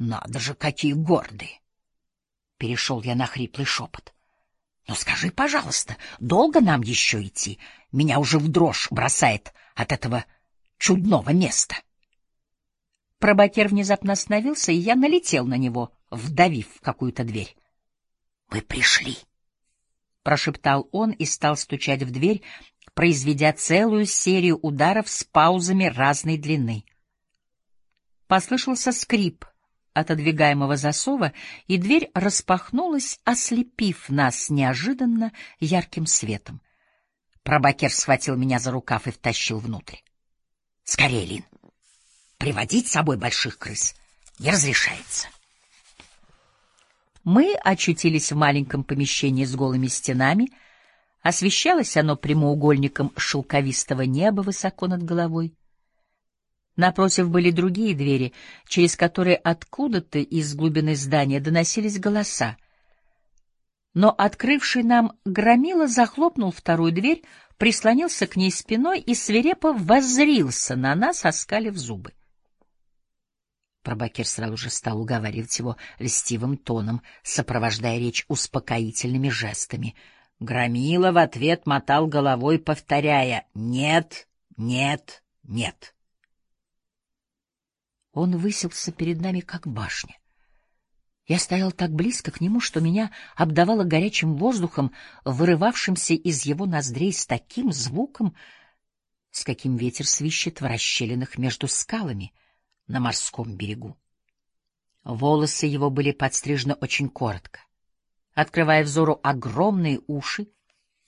Надо же, какие гордые! Перешел я на хриплый шепот. Но скажи, пожалуйста, долго нам еще идти? Меня уже в дрожь бросает от этого чудного места. Пробакер внезапно остановился, и я налетел на него, вдавив в какую-то дверь. — Мы пришли! — прошептал он и стал стучать в дверь, произведя целую серию ударов с паузами разной длины. Послышался скрип отодвигаемого засова, и дверь распахнулась, ослепив нас неожиданно ярким светом. Пробакер схватил меня за рукав и втащил внутрь. — Скорее, Лин! Приводить с собой больших крыс не разрешается. Мы очутились в маленьком помещении с голыми стенами. Освещалось оно прямоугольником шелковистого неба высоко над головой. Напротив были другие двери, через которые откуда-то из глубины здания доносились голоса. Но открывший нам громила захлопнул вторую дверь, прислонился к ней спиной и свирепо воззрился на нас, оскалив зубы. Пробакер сразу же стал уговаривать его льстивым тоном, сопровождая речь успокоительными жестами. Громила в ответ мотал головой, повторяя «Нет, нет, нет». Он высился перед нами, как башня. Я стоял так близко к нему, что меня обдавало горячим воздухом, вырывавшимся из его ноздрей с таким звуком, с каким ветер свищет в расщелинах между скалами на морском берегу. Волосы его были подстрижены очень коротко, открывая взору огромные уши,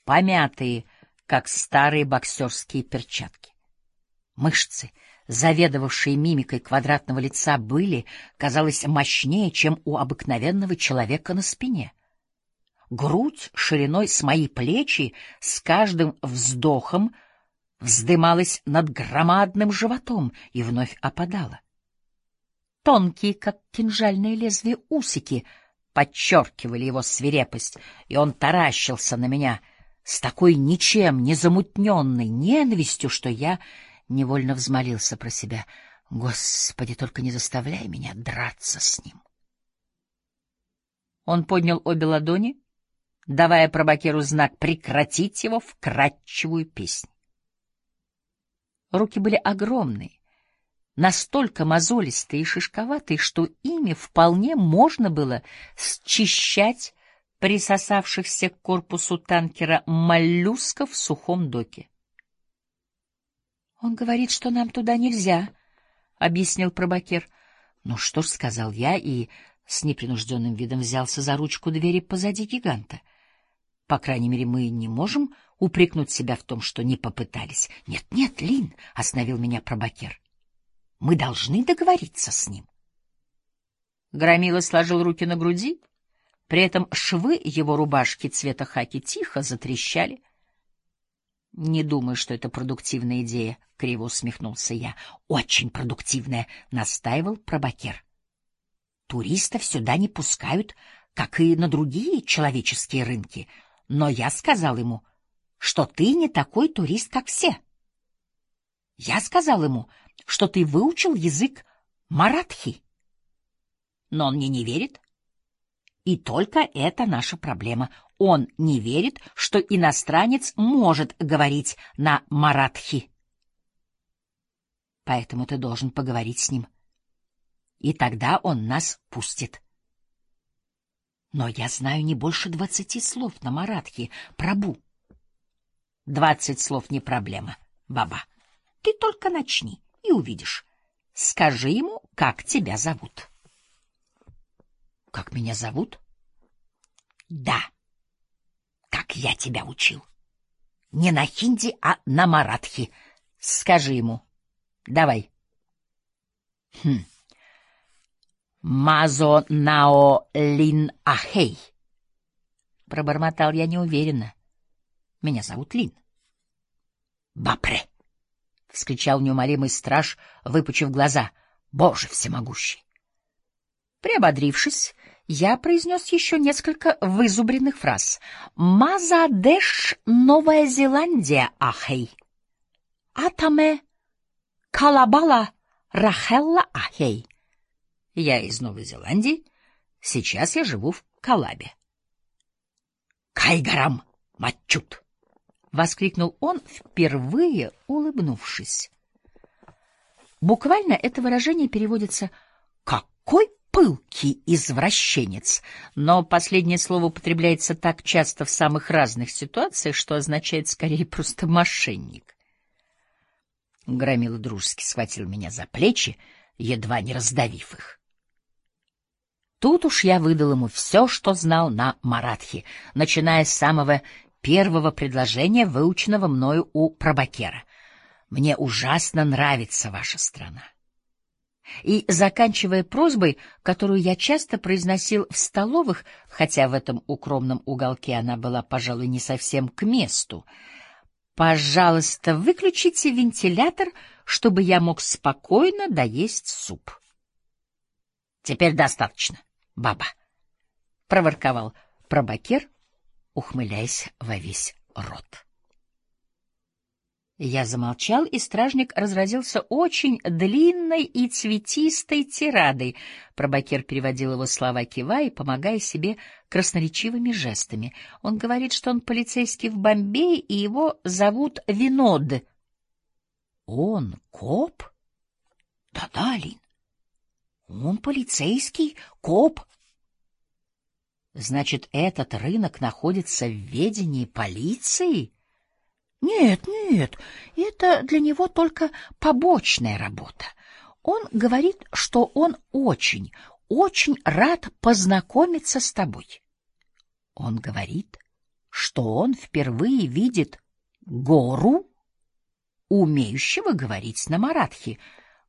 помятые, как старые боксерские перчатки. Мышцы — заведовавшие мимикой квадратного лица, были, казалось, мощнее, чем у обыкновенного человека на спине. Грудь шириной с мои плечи с каждым вздохом вздымалась над громадным животом и вновь опадала. Тонкие, как кинжальные лезвия, усики подчеркивали его свирепость, и он таращился на меня с такой ничем не замутненной ненавистью, что я Невольно взмолился про себя. Господи, только не заставляй меня драться с ним. Он поднял обе ладони, давая пробакеру знак прекратить его вкрадчивую песнь. Руки были огромные, настолько мозолистые и шишковатые, что ими вполне можно было счищать присосавшихся к корпусу танкера моллюсков в сухом доке. Он говорит, что нам туда нельзя, объяснил пробакер. Ну что ж, сказал я и с непринужденным видом взялся за ручку двери позади гиганта. По крайней мере, мы не можем упрекнуть себя в том, что не попытались. Нет, нет, Лин, остановил меня пробакер. Мы должны договориться с ним. Громила сложил руки на груди, при этом швы его рубашки цвета хаки тихо затрещали. Не думаю, что это продуктивная идея, криво усмехнулся я. Очень продуктивная, настаивал пробакер. Туристов сюда не пускают, как и на другие человеческие рынки, но я сказал ему, что ты не такой турист, как все. Я сказал ему, что ты выучил язык маратхи. Но он мне не верит. И только это наша проблема. Он не верит, что иностранец может говорить на маратхи. Поэтому ты должен поговорить с ним. И тогда он нас пустит. Но я знаю не больше двадцати слов на маратхи, прабу. Двадцать слов не проблема, баба. Ты только начни и увидишь. Скажи ему, как тебя зовут. Как меня зовут? Да. Как я тебя учил. Не на хинди, а на маратхи. Скажи ему. Давай. Хм. Мазо нао лин ахей. Пробормотал я неуверенно. Меня зовут Лин. Бапре! — вскричал неумолимый страж, выпучив глаза. — Боже всемогущий! Приободрившись, я произнес еще несколько вызубренных фраз. «Мазадеш, Новая Зеландия, ахей! Атаме, Калабала, Рахелла, ахей!» Я из Новой Зеландии. Сейчас я живу в Калабе. Кайгарам мачут! воскликнул он, впервые улыбнувшись. Буквально это выражение переводится «какой пылкий извращенец», но последнее слово употребляется так часто в самых разных ситуациях, что означает скорее просто «мошенник». Громила дружески схватил меня за плечи, едва не раздавив их. Тут уж я выдал ему все, что знал на маратхи, начиная с самого первого предложения, выученного мною у Пробакера. Мне ужасно нравится ваша страна. И заканчивая просьбой, которую я часто произносил в столовых, хотя в этом укромном уголке она была, пожалуй, не совсем к месту, пожалуйста, выключите вентилятор, чтобы я мог спокойно доесть суп. Теперь достаточно, баба, проворковал пробакер, ухмыляясь во весь рот. Я замолчал, и стражник разразился очень длинной и цветистой тирадой. Пробакер переводил его слова кивая помогая себе красноречивыми жестами. Он говорит, что он полицейский в Бомбее, и его зовут Винод. Он коп? Да-да, Лин. Он полицейский, коп. Значит, этот рынок находится в ведении полиции? Нет, нет, это для него только побочная работа. Он говорит, что он очень, очень рад познакомиться с тобой. Он говорит, что он впервые видит гору, умеющего говорить на маратхи.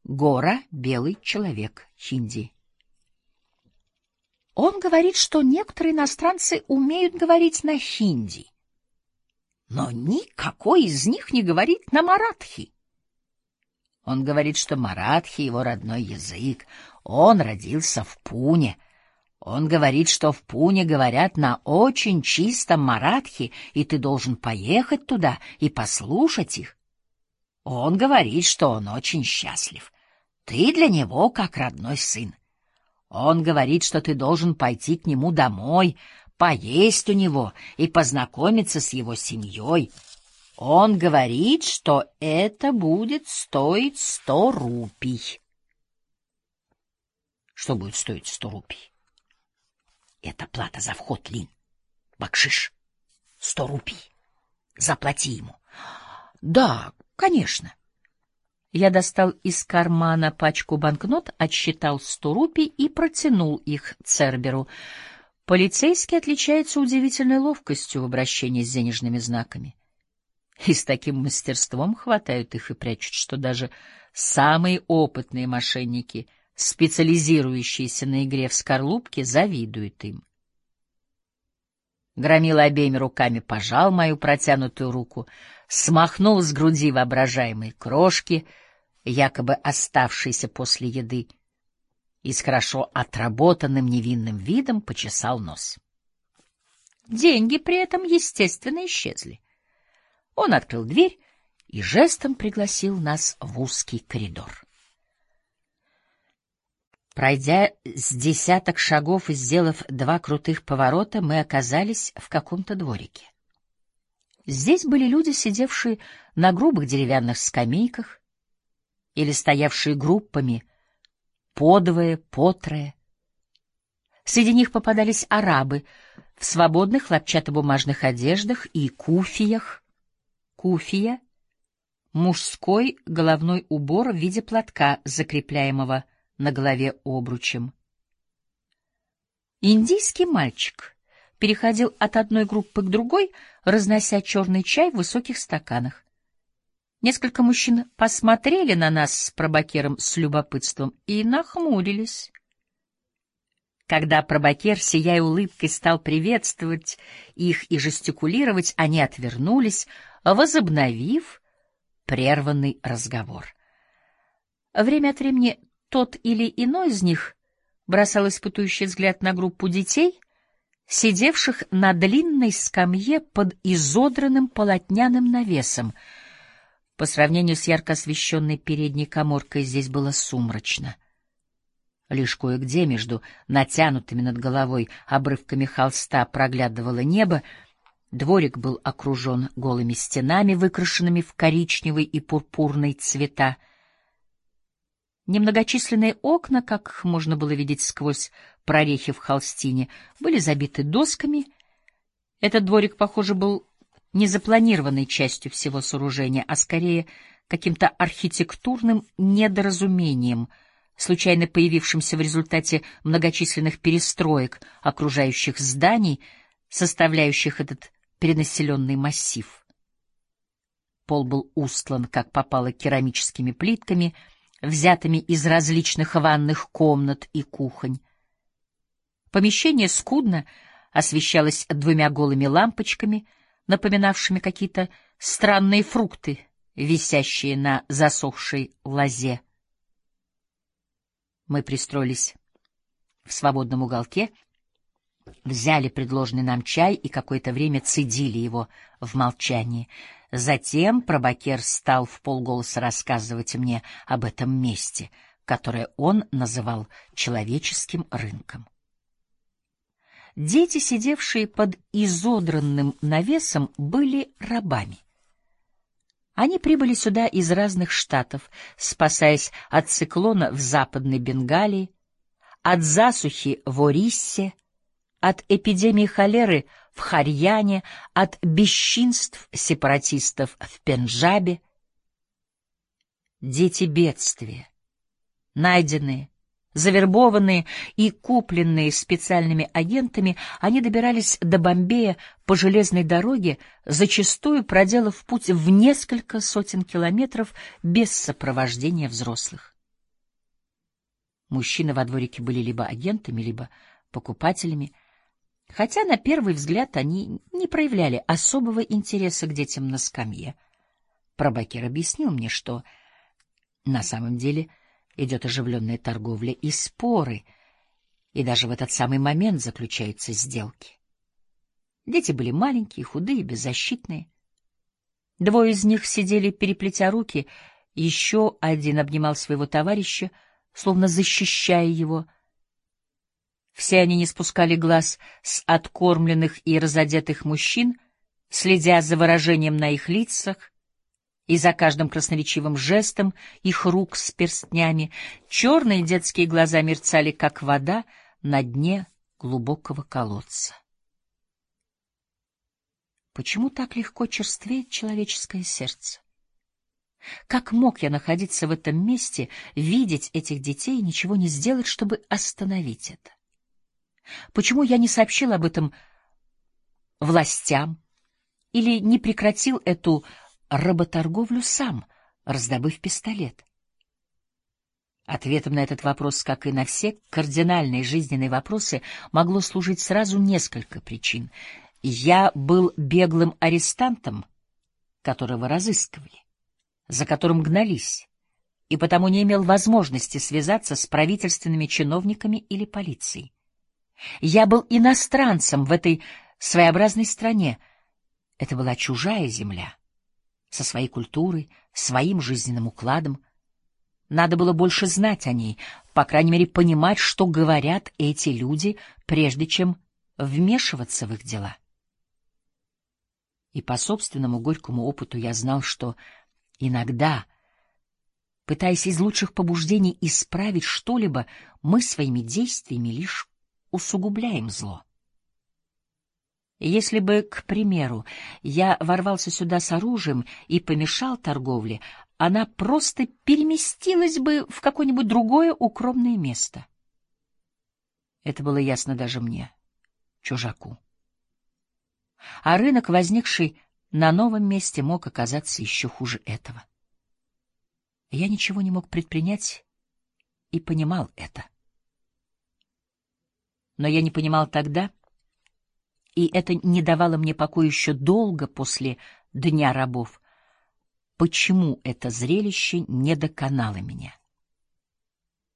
Гора — белый человек, хинди. Он говорит, что некоторые иностранцы умеют говорить на хинди но никакой из них не говорит на маратхи. Он говорит, что маратхи — его родной язык. Он родился в Пуне. Он говорит, что в Пуне говорят на очень чистом маратхи, и ты должен поехать туда и послушать их. Он говорит, что он очень счастлив. Ты для него как родной сын. Он говорит, что ты должен пойти к нему домой, поесть у него и познакомиться с его семьей. Он говорит, что это будет стоить сто рупий. Что будет стоить сто рупий? Это плата за вход, Лин. Бакшиш. Сто рупий. Заплати ему. Да, конечно. Я достал из кармана пачку банкнот, отсчитал сто рупий и протянул их Церберу. Полицейский отличается удивительной ловкостью в обращении с денежными знаками. И с таким мастерством хватают их и прячут, что даже самые опытные мошенники, специализирующиеся на игре в скорлупке, завидуют им. Громила обеими руками пожал мою протянутую руку, смахнул с груди воображаемые крошки, якобы оставшиеся после еды, и с хорошо отработанным невинным видом почесал нос. Деньги при этом, естественно, исчезли. Он открыл дверь и жестом пригласил нас в узкий коридор. Пройдя с десяток шагов и сделав два крутых поворота, мы оказались в каком-то дворике. Здесь были люди, сидевшие на грубых деревянных скамейках или стоявшие группами подвое, потрое. Среди них попадались арабы в свободных хлопчатобумажных одеждах и куфиях. Куфия — мужской головной убор в виде платка, закрепляемого на голове обручем. Индийский мальчик переходил от одной группы к другой, разнося черный чай в высоких стаканах. Несколько мужчин посмотрели на нас с пробакером с любопытством и нахмурились. Когда пробакер, сияя улыбкой, стал приветствовать их и жестикулировать, они отвернулись, возобновив прерванный разговор. Время от времени тот или иной из них бросал испытующий взгляд на группу детей, сидевших на длинной скамье под изодранным полотняным навесом — по сравнению с ярко освещенной передней каморкой здесь было сумрачно. Лишь кое-где между натянутыми над головой обрывками холста проглядывало небо, дворик был окружен голыми стенами, выкрашенными в коричневый и пурпурный цвета. Немногочисленные окна, как можно было видеть сквозь прорехи в холстине, были забиты досками. Этот дворик, похоже, был не запланированной частью всего сооружения, а скорее каким-то архитектурным недоразумением — случайно появившимся в результате многочисленных перестроек окружающих зданий, составляющих этот перенаселенный массив. Пол был устлан, как попало, керамическими плитками, взятыми из различных ванных комнат и кухонь. Помещение скудно освещалось двумя голыми лампочками, напоминавшими какие-то странные фрукты, висящие на засохшей лозе. Мы пристроились в свободном уголке, взяли предложенный нам чай и какое-то время цедили его в молчании. Затем пробакер стал в полголоса рассказывать мне об этом месте, которое он называл человеческим рынком. Дети, сидевшие под изодранным навесом, были рабами. Они прибыли сюда из разных штатов, спасаясь от циклона в Западной Бенгалии, от засухи в Ориссе, от эпидемии холеры в Харьяне, от бесчинств сепаратистов в Пенджабе. Дети бедствия, найденные, Завербованные и купленные специальными агентами, они добирались до Бомбея по железной дороге, зачастую проделав путь в несколько сотен километров без сопровождения взрослых. Мужчины во дворике были либо агентами, либо покупателями, хотя на первый взгляд они не проявляли особого интереса к детям на скамье. Пробакер объяснил мне, что на самом деле — идет оживленная торговля и споры, и даже в этот самый момент заключаются сделки. Дети были маленькие, худые, беззащитные. Двое из них сидели, переплетя руки, еще один обнимал своего товарища, словно защищая его. Все они не спускали глаз с откормленных и разодетых мужчин, следя за выражением на их лицах, и за каждым красноречивым жестом их рук с перстнями черные детские глаза мерцали, как вода на дне глубокого колодца. Почему так легко черствеет человеческое сердце? Как мог я находиться в этом месте, видеть этих детей и ничего не сделать, чтобы остановить это? Почему я не сообщил об этом властям или не прекратил эту работорговлю сам, раздобыв пистолет? Ответом на этот вопрос, как и на все кардинальные жизненные вопросы, могло служить сразу несколько причин. Я был беглым арестантом, которого разыскивали, за которым гнались, и потому не имел возможности связаться с правительственными чиновниками или полицией. Я был иностранцем в этой своеобразной стране. Это была чужая земля со своей культурой, своим жизненным укладом. Надо было больше знать о ней, по крайней мере, понимать, что говорят эти люди, прежде чем вмешиваться в их дела. И по собственному горькому опыту я знал, что иногда, пытаясь из лучших побуждений исправить что-либо, мы своими действиями лишь усугубляем зло. Если бы, к примеру, я ворвался сюда с оружием и помешал торговле, она просто переместилась бы в какое-нибудь другое укромное место. Это было ясно даже мне, чужаку. А рынок, возникший на новом месте, мог оказаться еще хуже этого. Я ничего не мог предпринять и понимал это. Но я не понимал тогда, и это не давало мне покоя еще долго после Дня рабов. Почему это зрелище не доконало меня?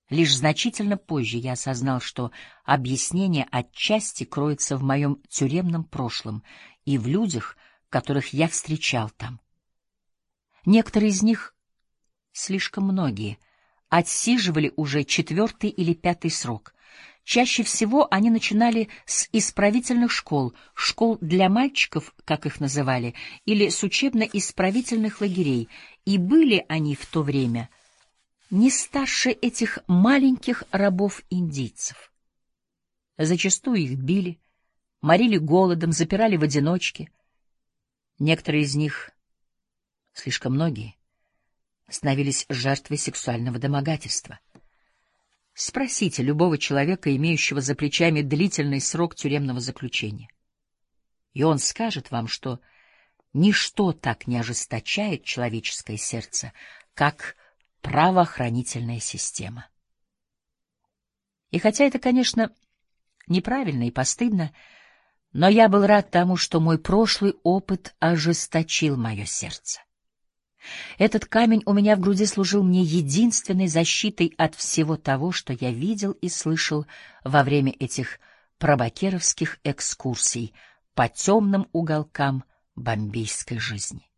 Лишь значительно позже я осознал, что объяснение отчасти кроется в моем тюремном прошлом и в людях, которых я встречал там. Некоторые из них, слишком многие, отсиживали уже четвертый или пятый срок. Чаще всего они начинали с исправительных школ, школ для мальчиков, как их называли, или с учебно-исправительных лагерей, и были они в то время не старше этих маленьких рабов-индийцев. Зачастую их били, морили голодом, запирали в одиночке. Некоторые из них, слишком многие, становились жертвой сексуального домогательства. Спросите любого человека, имеющего за плечами длительный срок тюремного заключения. И он скажет вам, что ничто так не ожесточает человеческое сердце, как правоохранительная система. И хотя это, конечно, неправильно и постыдно, но я был рад тому, что мой прошлый опыт ожесточил мое сердце. Этот камень у меня в груди служил мне единственной защитой от всего того, что я видел и слышал во время этих пробакеровских экскурсий по темным уголкам бомбейской жизни.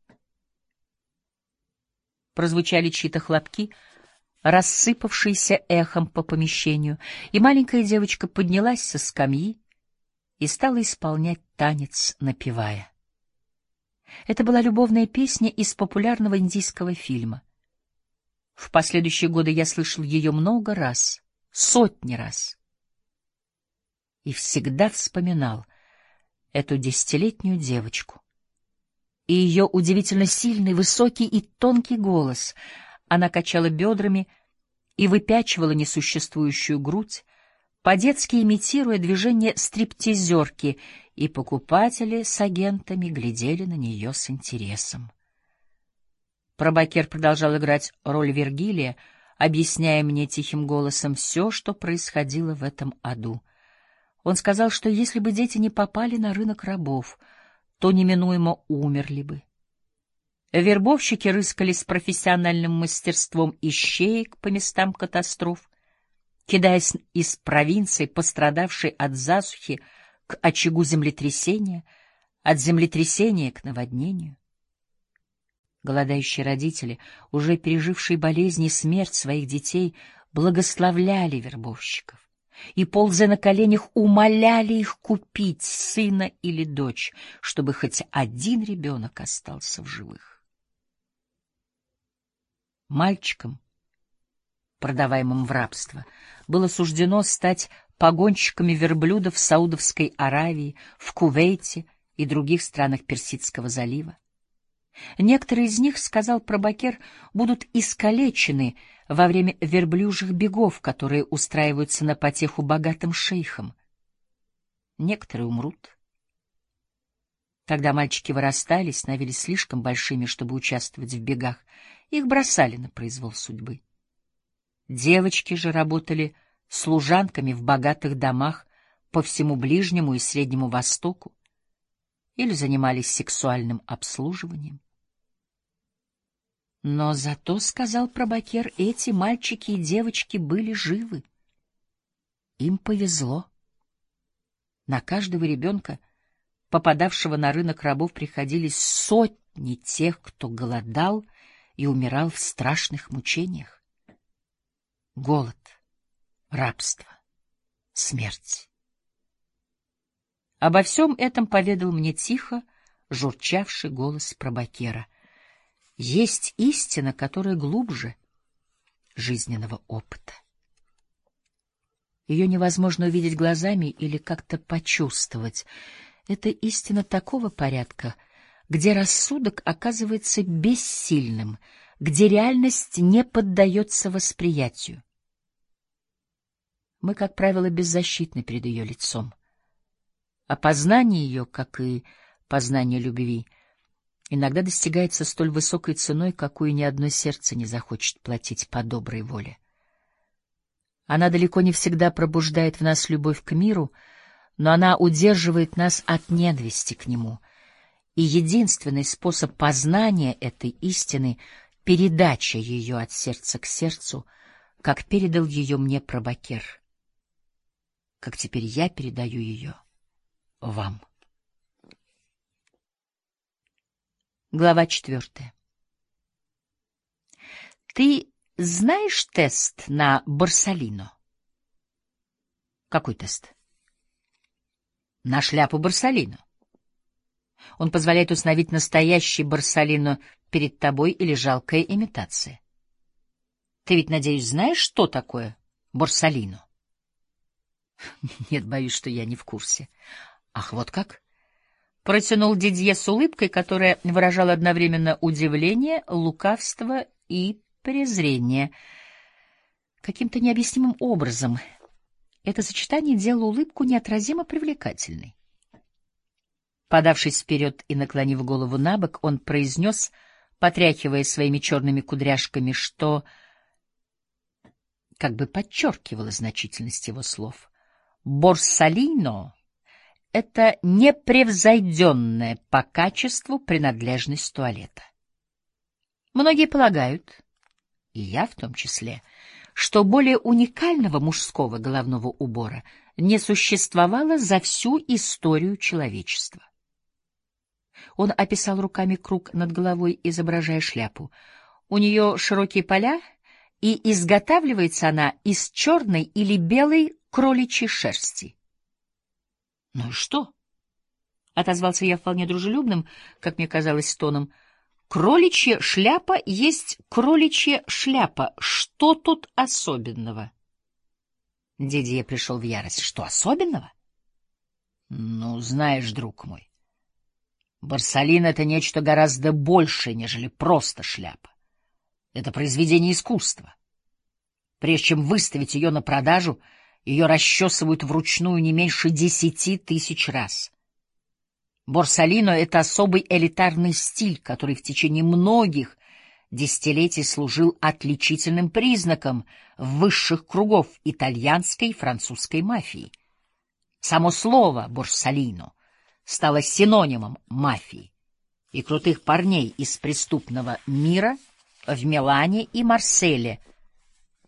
Прозвучали чьи-то хлопки, рассыпавшиеся эхом по помещению, и маленькая девочка поднялась со скамьи и стала исполнять танец, напевая. Это была любовная песня из популярного индийского фильма. В последующие годы я слышал ее много раз, сотни раз. И всегда вспоминал эту десятилетнюю девочку. И ее удивительно сильный, высокий и тонкий голос. Она качала бедрами и выпячивала несуществующую грудь, по-детски имитируя движение стриптизерки — и покупатели с агентами глядели на нее с интересом. Пробакер продолжал играть роль Вергилия, объясняя мне тихим голосом все, что происходило в этом аду. Он сказал, что если бы дети не попали на рынок рабов, то неминуемо умерли бы. Вербовщики рыскали с профессиональным мастерством ищеек по местам катастроф, кидаясь из провинции, пострадавшей от засухи, к очагу землетрясения, от землетрясения к наводнению. Голодающие родители, уже пережившие болезни и смерть своих детей, благословляли вербовщиков и, ползая на коленях, умоляли их купить сына или дочь, чтобы хоть один ребенок остался в живых. Мальчикам, продаваемым в рабство, было суждено стать погонщиками верблюдов в Саудовской Аравии, в Кувейте и других странах Персидского залива. Некоторые из них, сказал Пробакер, будут искалечены во время верблюжьих бегов, которые устраиваются на потеху богатым шейхам. Некоторые умрут. Когда мальчики вырастали, становились слишком большими, чтобы участвовать в бегах, их бросали на произвол судьбы. Девочки же работали служанками в богатых домах по всему Ближнему и Среднему Востоку или занимались сексуальным обслуживанием. Но зато, — сказал Пробакер, — эти мальчики и девочки были живы. Им повезло. На каждого ребенка, попадавшего на рынок рабов, приходились сотни тех, кто голодал и умирал в страшных мучениях. Голод — рабство, смерть. Обо всем этом поведал мне тихо журчавший голос пробакера. Есть истина, которая глубже жизненного опыта. Ее невозможно увидеть глазами или как-то почувствовать. Это истина такого порядка, где рассудок оказывается бессильным, где реальность не поддается восприятию. Мы, как правило, беззащитны перед ее лицом. А познание ее, как и познание любви, иногда достигается столь высокой ценой, какую ни одно сердце не захочет платить по доброй воле. Она далеко не всегда пробуждает в нас любовь к миру, но она удерживает нас от ненависти к нему. И единственный способ познания этой истины — передача ее от сердца к сердцу, как передал ее мне Пробакер как теперь я передаю ее вам. Глава четвертая. Ты знаешь тест на Барсалино? Какой тест? На шляпу Барсалино. Он позволяет установить настоящий Барсалино перед тобой или жалкая имитация. Ты ведь, надеюсь, знаешь, что такое Борсалино? Нет, боюсь, что я не в курсе. Ах, вот как? Протянул Дидье с улыбкой, которая выражала одновременно удивление, лукавство и презрение. Каким-то необъяснимым образом это сочетание делало улыбку неотразимо привлекательной. Подавшись вперед и наклонив голову на бок, он произнес, потряхивая своими черными кудряшками, что как бы подчеркивало значительность его слов. «Борсалино — это непревзойденная по качеству принадлежность туалета. Многие полагают, и я в том числе, что более уникального мужского головного убора не существовало за всю историю человечества. Он описал руками круг над головой, изображая шляпу. У нее широкие поля, и изготавливается она из черной или белой кроличьей шерсти. — Ну и что? — отозвался я вполне дружелюбным, как мне казалось, тоном. — Кроличья шляпа есть кроличья шляпа. Что тут особенного? Дидье пришел в ярость. — Что особенного? — Ну, знаешь, друг мой, Барсалин — это нечто гораздо большее, нежели просто шляпа. Это произведение искусства. Прежде чем выставить ее на продажу, ее расчесывают вручную не меньше десяти тысяч раз. Борсалино — это особый элитарный стиль, который в течение многих десятилетий служил отличительным признаком высших кругов итальянской и французской мафии. Само слово «борсалино» стала синонимом мафии и крутых парней из преступного мира в Милане и Марселе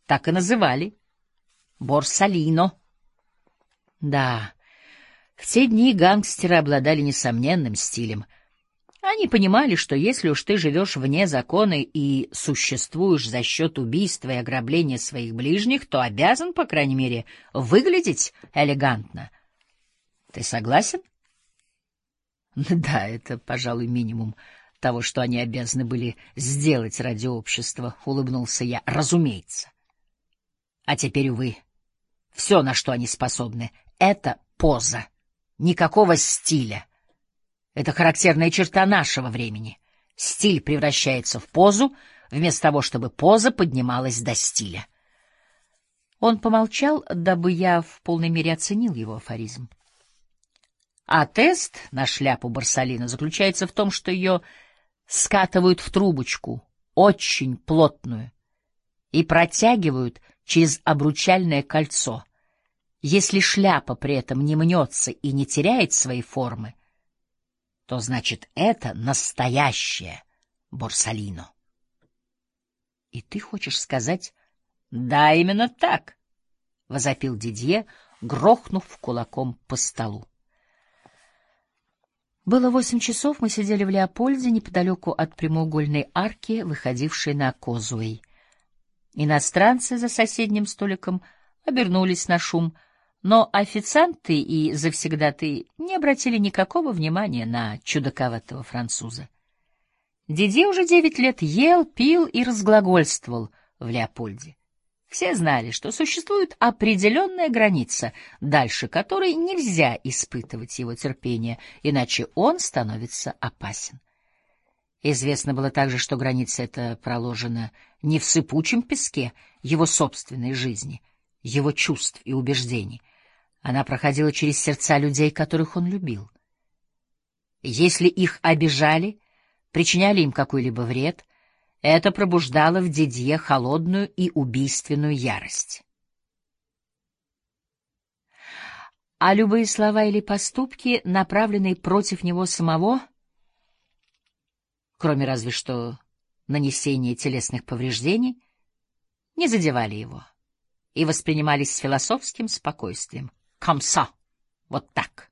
так и называли Борсалино. Да, в те дни гангстеры обладали несомненным стилем. Они понимали, что если уж ты живешь вне закона и существуешь за счет убийства и ограбления своих ближних, то обязан, по крайней мере, выглядеть элегантно. Ты согласен? — Да, это, пожалуй, минимум того, что они обязаны были сделать ради общества, — улыбнулся я. Разумеется. А теперь, увы, все, на что они способны, — это поза. Никакого стиля. Это характерная черта нашего времени. Стиль превращается в позу, вместо того, чтобы поза поднималась до стиля. Он помолчал, дабы я в полной мере оценил его афоризм. А тест на шляпу Барсалина заключается в том, что ее скатывают в трубочку, очень плотную, и протягивают через обручальное кольцо. Если шляпа при этом не мнется и не теряет своей формы, то значит это настоящее Борсалино. И ты хочешь сказать, да, именно так, — возопил Дидье, грохнув кулаком по столу. Было восемь часов, мы сидели в Леопольде, неподалеку от прямоугольной арки, выходившей на Козуэй. Иностранцы за соседним столиком обернулись на шум, но официанты и завсегдаты не обратили никакого внимания на чудаковатого француза. Диди уже девять лет ел, пил и разглагольствовал в Леопольде. Все знали, что существует определенная граница, дальше которой нельзя испытывать его терпение, иначе он становится опасен. Известно было также, что граница эта проложена не в сыпучем песке его собственной жизни, его чувств и убеждений. Она проходила через сердца людей, которых он любил. Если их обижали, причиняли им какой-либо вред, это пробуждало в Дидье холодную и убийственную ярость. А любые слова или поступки, направленные против него самого, кроме разве что нанесения телесных повреждений, не задевали его и воспринимались с философским спокойствием. «Комса! Вот так!»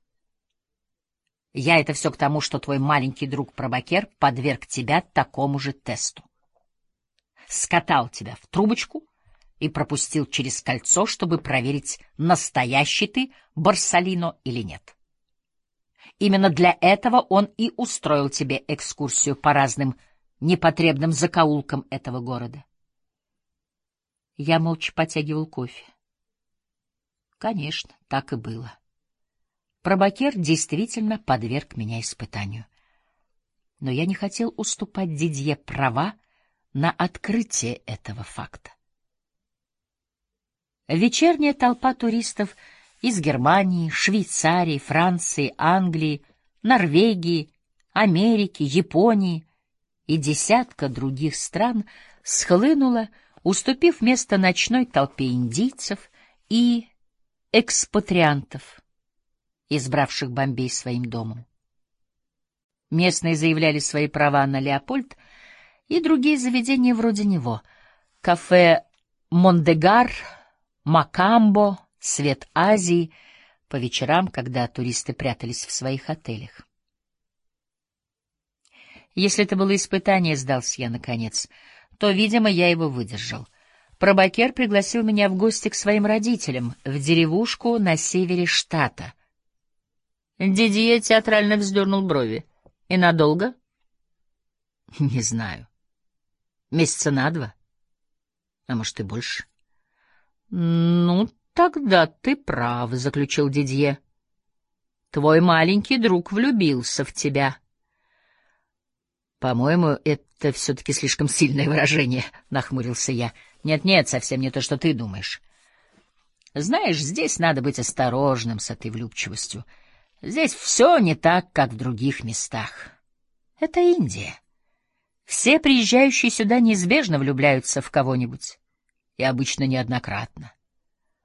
Я это все к тому, что твой маленький друг Пробакер подверг тебя такому же тесту. скатал тебя в трубочку и пропустил через кольцо, чтобы проверить, настоящий ты Барсалино или нет. Именно для этого он и устроил тебе экскурсию по разным непотребным закоулкам этого города. Я молча потягивал кофе. Конечно, так и было. Пробакер действительно подверг меня испытанию. Но я не хотел уступать Дидье права на открытие этого факта. Вечерняя толпа туристов из Германии, Швейцарии, Франции, Англии, Норвегии, Америки, Японии и десятка других стран схлынула, уступив место ночной толпе индийцев и экспатриантов, избравших Бомбей своим домом. Местные заявляли свои права на Леопольд и другие заведения вроде него. Кафе «Мондегар», «Макамбо», «Свет Азии» по вечерам, когда туристы прятались в своих отелях. Если это было испытание, сдался я наконец, то, видимо, я его выдержал. Пробакер пригласил меня в гости к своим родителям в деревушку на севере штата. Дидье театрально вздернул брови. И надолго? Не знаю. Месяца на два. А может, и больше. Ну, тогда ты прав, заключил Дидье. Твой маленький друг влюбился в тебя. По-моему, это все-таки слишком сильное выражение, нахмурился я. Нет-нет, совсем не то, что ты думаешь. Знаешь, здесь надо быть осторожным с этой влюбчивостью. Здесь все не так, как в других местах. Это Индия. Все приезжающие сюда неизбежно влюбляются в кого-нибудь, и обычно неоднократно.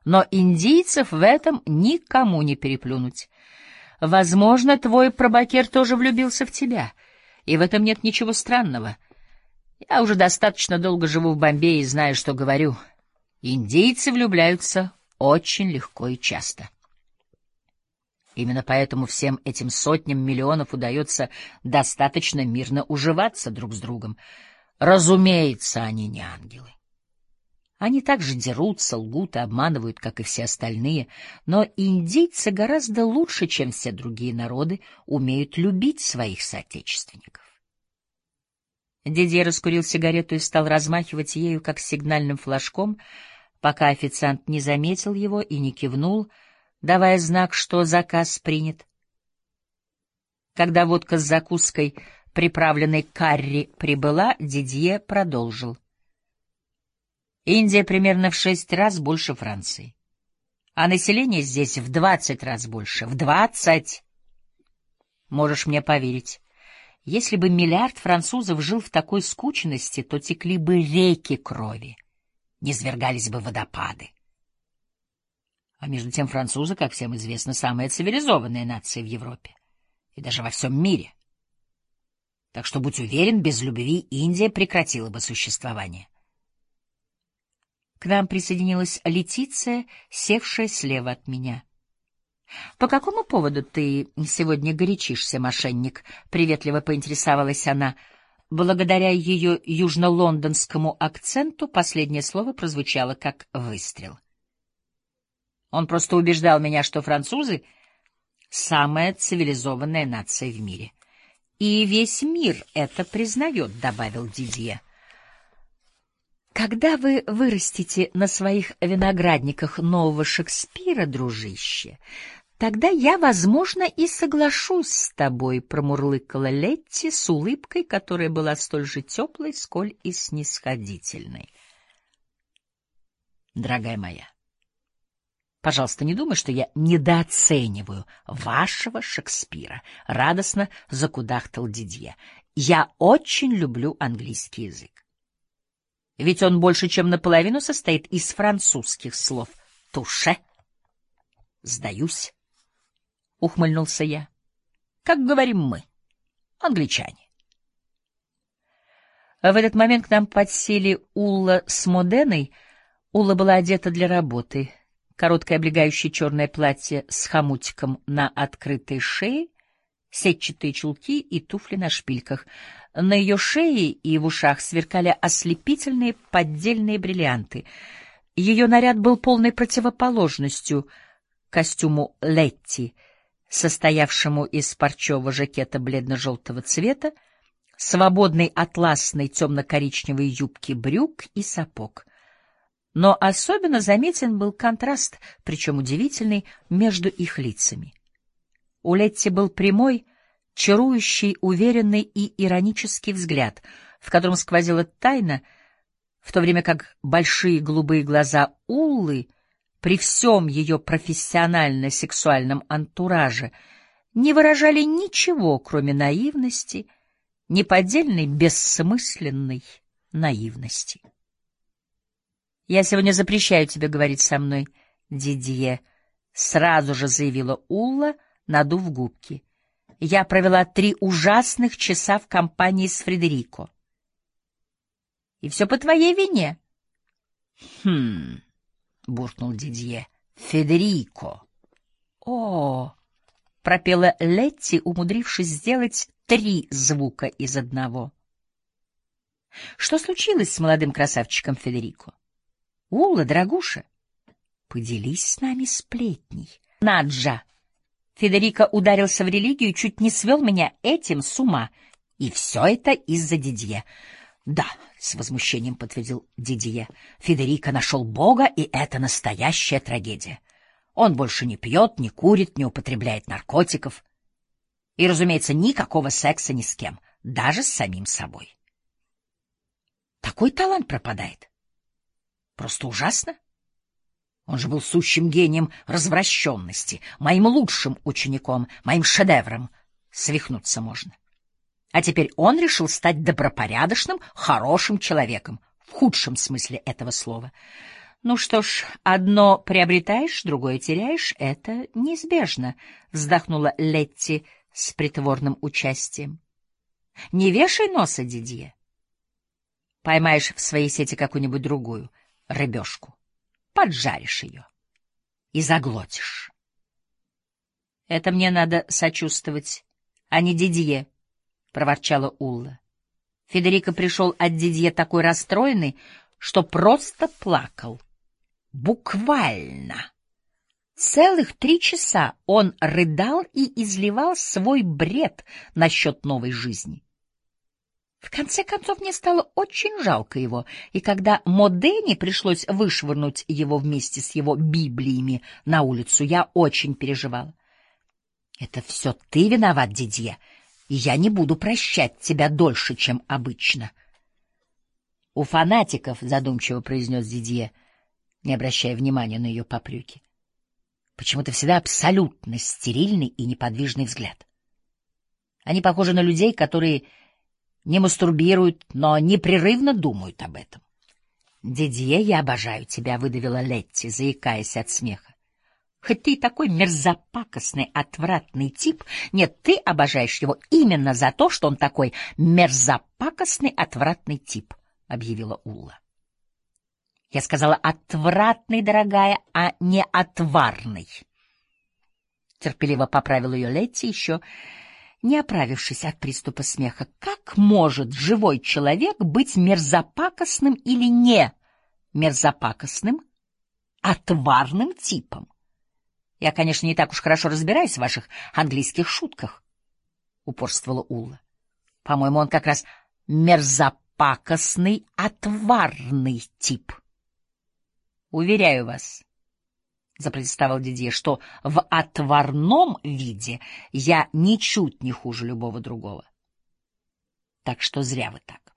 Но индийцев в этом никому не переплюнуть. Возможно, твой пробакер тоже влюбился в тебя, и в этом нет ничего странного. Я уже достаточно долго живу в Бомбее и знаю, что говорю. Индийцы влюбляются очень легко и часто. Именно поэтому всем этим сотням миллионов удается достаточно мирно уживаться друг с другом. Разумеется, они не ангелы. Они также дерутся, лгут и обманывают, как и все остальные, но индийцы гораздо лучше, чем все другие народы, умеют любить своих соотечественников. Дидье раскурил сигарету и стал размахивать ею, как сигнальным флажком, пока официант не заметил его и не кивнул — давая знак, что заказ принят. Когда водка с закуской, приправленной карри, прибыла, Дидье продолжил. Индия примерно в шесть раз больше Франции. А население здесь в двадцать раз больше. В двадцать! Можешь мне поверить. Если бы миллиард французов жил в такой скученности, то текли бы реки крови, низвергались бы водопады. А между тем французы, как всем известно, самая цивилизованная нация в Европе и даже во всем мире. Так что, будь уверен, без любви Индия прекратила бы существование. К нам присоединилась Летиция, севшая слева от меня. — По какому поводу ты сегодня горячишься, мошенник? — приветливо поинтересовалась она. Благодаря ее южно-лондонскому акценту последнее слово прозвучало как выстрел. Он просто убеждал меня, что французы — самая цивилизованная нация в мире. И весь мир это признает, — добавил Дидье. Когда вы вырастите на своих виноградниках нового Шекспира, дружище, тогда я, возможно, и соглашусь с тобой, — промурлыкала Летти с улыбкой, которая была столь же теплой, сколь и снисходительной. Дорогая моя, Пожалуйста, не думай, что я недооцениваю вашего Шекспира, — радостно закудахтал Дидье. Я очень люблю английский язык. Ведь он больше, чем наполовину состоит из французских слов. Туше. Сдаюсь, — ухмыльнулся я. Как говорим мы, англичане. В этот момент к нам подсели Улла с Моденой. Улла была одета для работы — Короткое облегающее черное платье с хомутиком на открытой шее, сетчатые чулки и туфли на шпильках. На ее шее и в ушах сверкали ослепительные поддельные бриллианты. Ее наряд был полной противоположностью костюму Летти, состоявшему из парчевого жакета бледно-желтого цвета, свободной атласной темно-коричневой юбки брюк и сапог. Но особенно заметен был контраст, причем удивительный, между их лицами. У Летти был прямой, чарующий, уверенный и иронический взгляд, в котором сквозила тайна, в то время как большие голубые глаза Уллы при всем ее профессионально-сексуальном антураже не выражали ничего, кроме наивности, неподдельной бессмысленной наивности. «Я сегодня запрещаю тебе говорить со мной, Дидье», — сразу же заявила Улла, надув губки. «Я провела три ужасных часа в компании с Фредерико. И все по твоей вине». «Хм...» — буркнул Дидье. «Федерико». «О!» — пропела Летти, умудрившись сделать три звука из одного. «Что случилось с молодым красавчиком Федерико?» «Ула, дорогуша, поделись с нами сплетней». «Наджа!» Федерико ударился в религию чуть не свел меня этим с ума. И все это из-за Дидье. Да, с возмущением подтвердил Дидье. Федерико нашел Бога, и это настоящая трагедия. Он больше не пьет, не курит, не употребляет наркотиков. И, разумеется, никакого секса ни с кем, даже с самим собой. Такой талант пропадает. Просто ужасно. Он же был сущим гением развращенности, моим лучшим учеником, моим шедевром. Свихнуться можно. А теперь он решил стать добропорядочным, хорошим человеком, в худшем смысле этого слова. Ну что ж, одно приобретаешь, другое теряешь — это неизбежно, — вздохнула Летти с притворным участием. Не вешай носа, Дидье. Поймаешь в своей сети какую-нибудь другую рыбешку поджаришь ее и заглотишь. — Это мне надо сочувствовать, а не Дидье, — проворчала Улла. Федерико пришел от Дидье такой расстроенный, что просто плакал. Буквально. Целых три часа он рыдал и изливал свой бред насчет новой жизни. В конце концов, мне стало очень жалко его, и когда Модене пришлось вышвырнуть его вместе с его библиями на улицу, я очень переживала. — Это все ты виноват, Дидье, я не буду прощать тебя дольше, чем обычно. — У фанатиков, — задумчиво произнес Дидье, не обращая внимания на ее попреки, — почему-то всегда абсолютно стерильный и неподвижный взгляд. Они похожи на людей, которые не мастурбируют, но непрерывно думают об этом. «Дидье, я обожаю тебя», — выдавила Летти, заикаясь от смеха. «Хоть ты и такой мерзопакостный, отвратный тип, нет, ты обожаешь его именно за то, что он такой мерзопакостный, отвратный тип», — объявила Улла. Я сказала «отвратный, дорогая», а не «отварный». Терпеливо поправил ее Летти еще не оправившись от приступа смеха. Как может живой человек быть мерзопакостным или не мерзопакостным, отварным типом? Я, конечно, не так уж хорошо разбираюсь в ваших английских шутках, — упорствовала Улла. По-моему, он как раз мерзопакостный, отварный тип. Уверяю вас, — запротестовал Дидье, — что в отварном виде я ничуть не хуже любого другого. Так что зря вы так.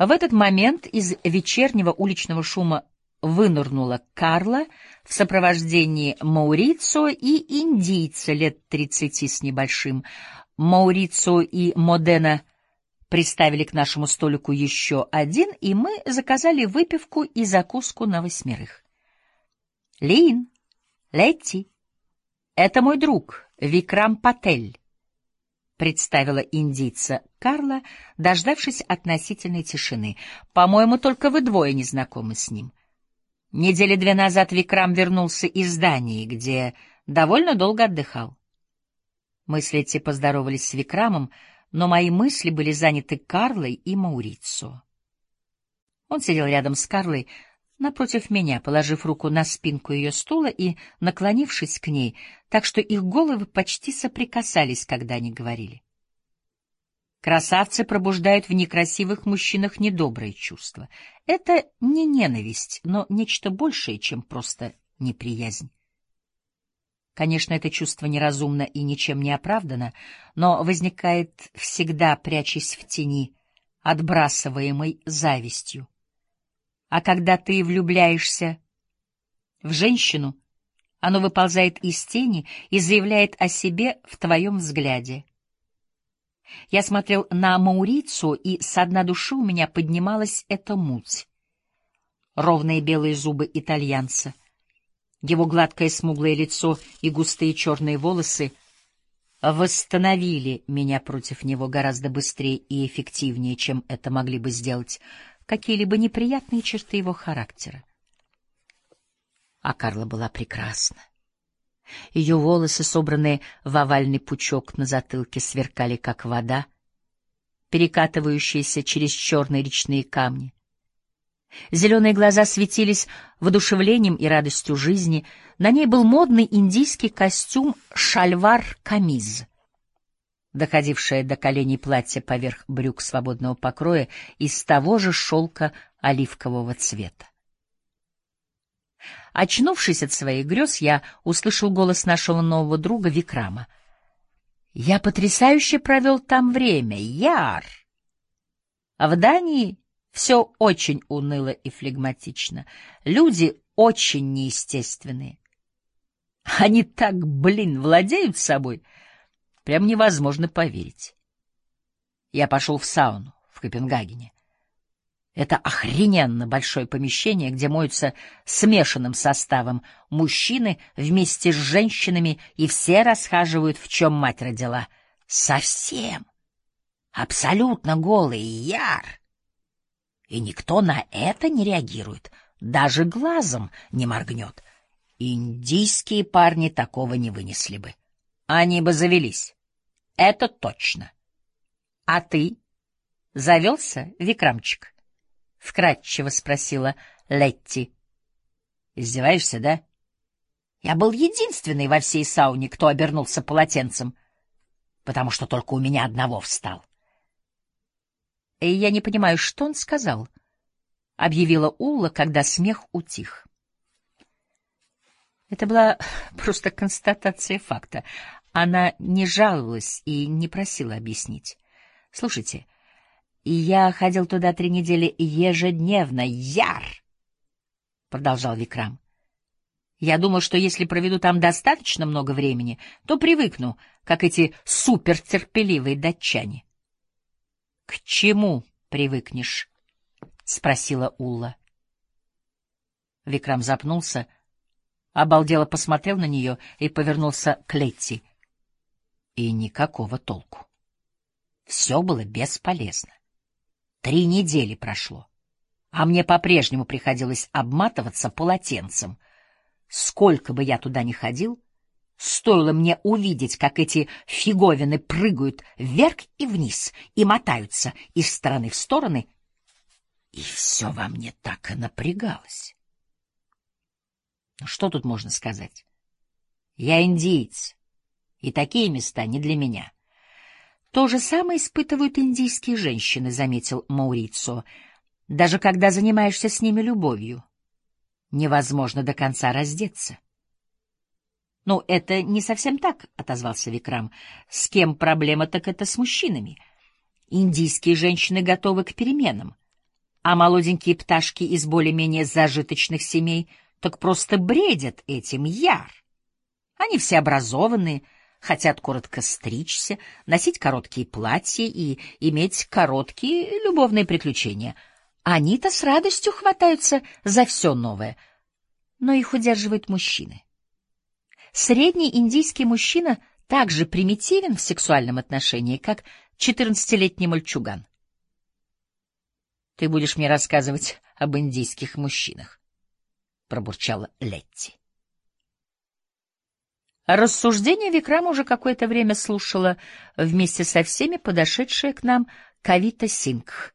В этот момент из вечернего уличного шума вынырнула Карла в сопровождении Маурицо и индийца лет тридцати с небольшим. Маурицо и Модена приставили к нашему столику еще один, и мы заказали выпивку и закуску на восьмерых. Лин, Летти, это мой друг Викрам Патель, представила индийца Карла, дождавшись относительной тишины. По-моему, только вы двое не знакомы с ним. Недели две назад Викрам вернулся из Дании, где довольно долго отдыхал. Мы с Летти поздоровались с Викрамом, но мои мысли были заняты Карлой и Маурицо. Он сидел рядом с Карлой, напротив меня, положив руку на спинку ее стула и наклонившись к ней, так что их головы почти соприкасались, когда они говорили. Красавцы пробуждают в некрасивых мужчинах недобрые чувства. Это не ненависть, но нечто большее, чем просто неприязнь. Конечно, это чувство неразумно и ничем не оправдано, но возникает всегда, прячась в тени, отбрасываемой завистью. А когда ты влюбляешься в женщину, оно выползает из тени и заявляет о себе в твоем взгляде. Я смотрел на Маурицу, и со дна души у меня поднималась эта муть. Ровные белые зубы итальянца, его гладкое смуглое лицо и густые черные волосы восстановили меня против него гораздо быстрее и эффективнее, чем это могли бы сделать какие-либо неприятные черты его характера. А Карла была прекрасна. Ее волосы, собранные в овальный пучок на затылке, сверкали, как вода, перекатывающаяся через черные речные камни. Зеленые глаза светились воодушевлением и радостью жизни. На ней был модный индийский костюм шальвар-камиз — доходившее до коленей платье поверх брюк свободного покроя из того же шелка оливкового цвета. Очнувшись от своих грез, я услышал голос нашего нового друга Викрама. «Я потрясающе провел там время, Яр!» А в Дании все очень уныло и флегматично. Люди очень неестественные. Они так, блин, владеют собой — Прям невозможно поверить. Я пошел в сауну в Копенгагене. Это охрененно большое помещение, где моются смешанным составом мужчины вместе с женщинами, и все расхаживают, в чем мать родила. Совсем. Абсолютно голый яр. И никто на это не реагирует, даже глазом не моргнет. Индийские парни такого не вынесли бы. Они бы завелись. Это точно. А ты завелся, Викрамчик? Вкратчиво спросила Летти. Издеваешься, да? Я был единственный во всей сауне, кто обернулся полотенцем, потому что только у меня одного встал. Я не понимаю, что он сказал, объявила Улла, когда смех утих. Это была просто констатация факта. Она не жаловалась и не просила объяснить. Слушайте, я ходил туда три недели ежедневно, яр, продолжал Викрам. Я думал, что если проведу там достаточно много времени, то привыкну, как эти супертерпеливые датчане. К чему привыкнешь? спросила Улла. Викрам запнулся, обалдело посмотрел на нее и повернулся к Летти. И никакого толку. Все было бесполезно. Три недели прошло, а мне по-прежнему приходилось обматываться полотенцем. Сколько бы я туда ни ходил, стоило мне увидеть, как эти фиговины прыгают вверх и вниз и мотаются из стороны в стороны, и все во мне так и напрягалось. Ну, что тут можно сказать? Я индиец, и такие места не для меня. То же самое испытывают индийские женщины, заметил Маурицо. Даже когда занимаешься с ними любовью, невозможно до конца раздеться. Ну, это не совсем так, отозвался Викрам. С кем проблема, так это с мужчинами. Индийские женщины готовы к переменам, а молоденькие пташки из более-менее зажиточных семей так просто бредят этим яр. Они все образованные, хотят коротко стричься, носить короткие платья и иметь короткие любовные приключения. Они-то с радостью хватаются за все новое, но их удерживают мужчины. Средний индийский мужчина так же примитивен в сексуальном отношении, как четырнадцатилетний мальчуган. Ты будешь мне рассказывать об индийских мужчинах, пробурчала Летти. Рассуждения Викрам уже какое-то время слушала вместе со всеми подошедшая к нам Кавита Сингх.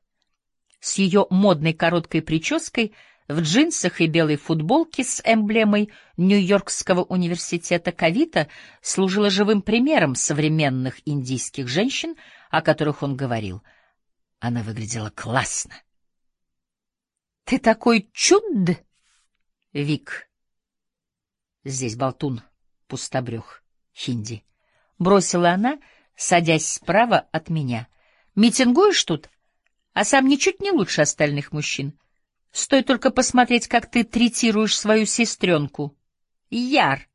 С ее модной короткой прической, в джинсах и белой футболке с эмблемой Нью-Йоркского университета Кавита служила живым примером современных индийских женщин, о которых он говорил. Она выглядела классно. — Ты такой чуд, Вик. Здесь болтун пустобрех, хинди. Бросила она, садясь справа от меня. Митингуешь тут, а сам ничуть не лучше остальных мужчин. Стоит только посмотреть, как ты третируешь свою сестренку. Яр!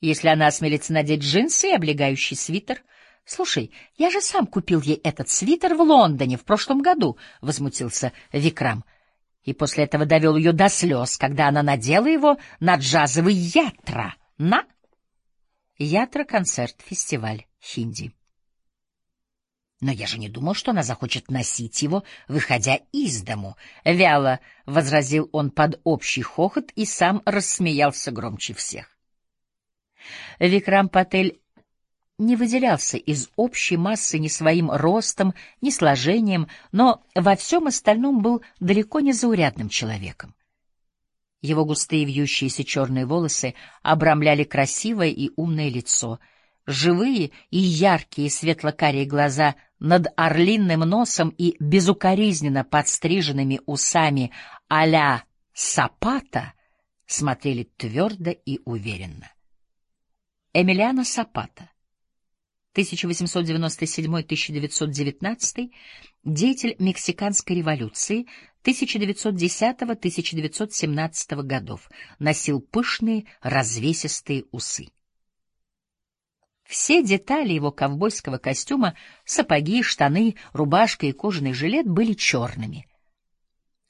Если она осмелится надеть джинсы и облегающий свитер... Слушай, я же сам купил ей этот свитер в Лондоне в прошлом году, — возмутился Викрам. И после этого довел ее до слез, когда она надела его на джазовый ятра. На? Ятра-концерт, фестиваль, хинди. Но я же не думал, что она захочет носить его, выходя из дому. Вяло возразил он под общий хохот и сам рассмеялся громче всех. Викрам Патель не выделялся из общей массы ни своим ростом, ни сложением, но во всем остальном был далеко не заурядным человеком. Его густые вьющиеся черные волосы обрамляли красивое и умное лицо. Живые и яркие светло-карие глаза над орлиным носом и безукоризненно подстриженными усами а-ля Сапата смотрели твердо и уверенно. Эмилиано Сапата 1897-1919, деятель Мексиканской революции 1910-1917 годов, носил пышные развесистые усы. Все детали его ковбойского костюма, сапоги, штаны, рубашка и кожаный жилет были черными.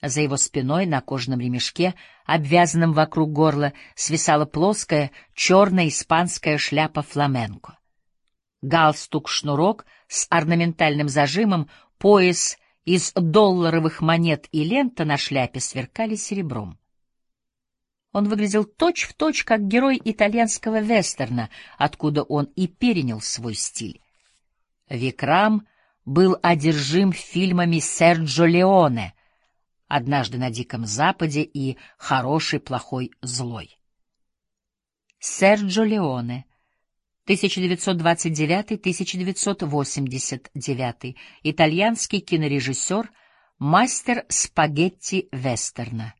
За его спиной на кожаном ремешке, обвязанном вокруг горла, свисала плоская черная испанская шляпа фламенко. Галстук-шнурок с орнаментальным зажимом, пояс из долларовых монет и лента на шляпе сверкали серебром. Он выглядел точь-в-точь, точь, как герой итальянского вестерна, откуда он и перенял свой стиль. Викрам был одержим фильмами Серджо Леоне «Однажды на Диком Западе» и «Хороший, плохой, злой». Серджо Леоне 1929-1989, итальянский кинорежиссер, мастер спагетти-вестерна.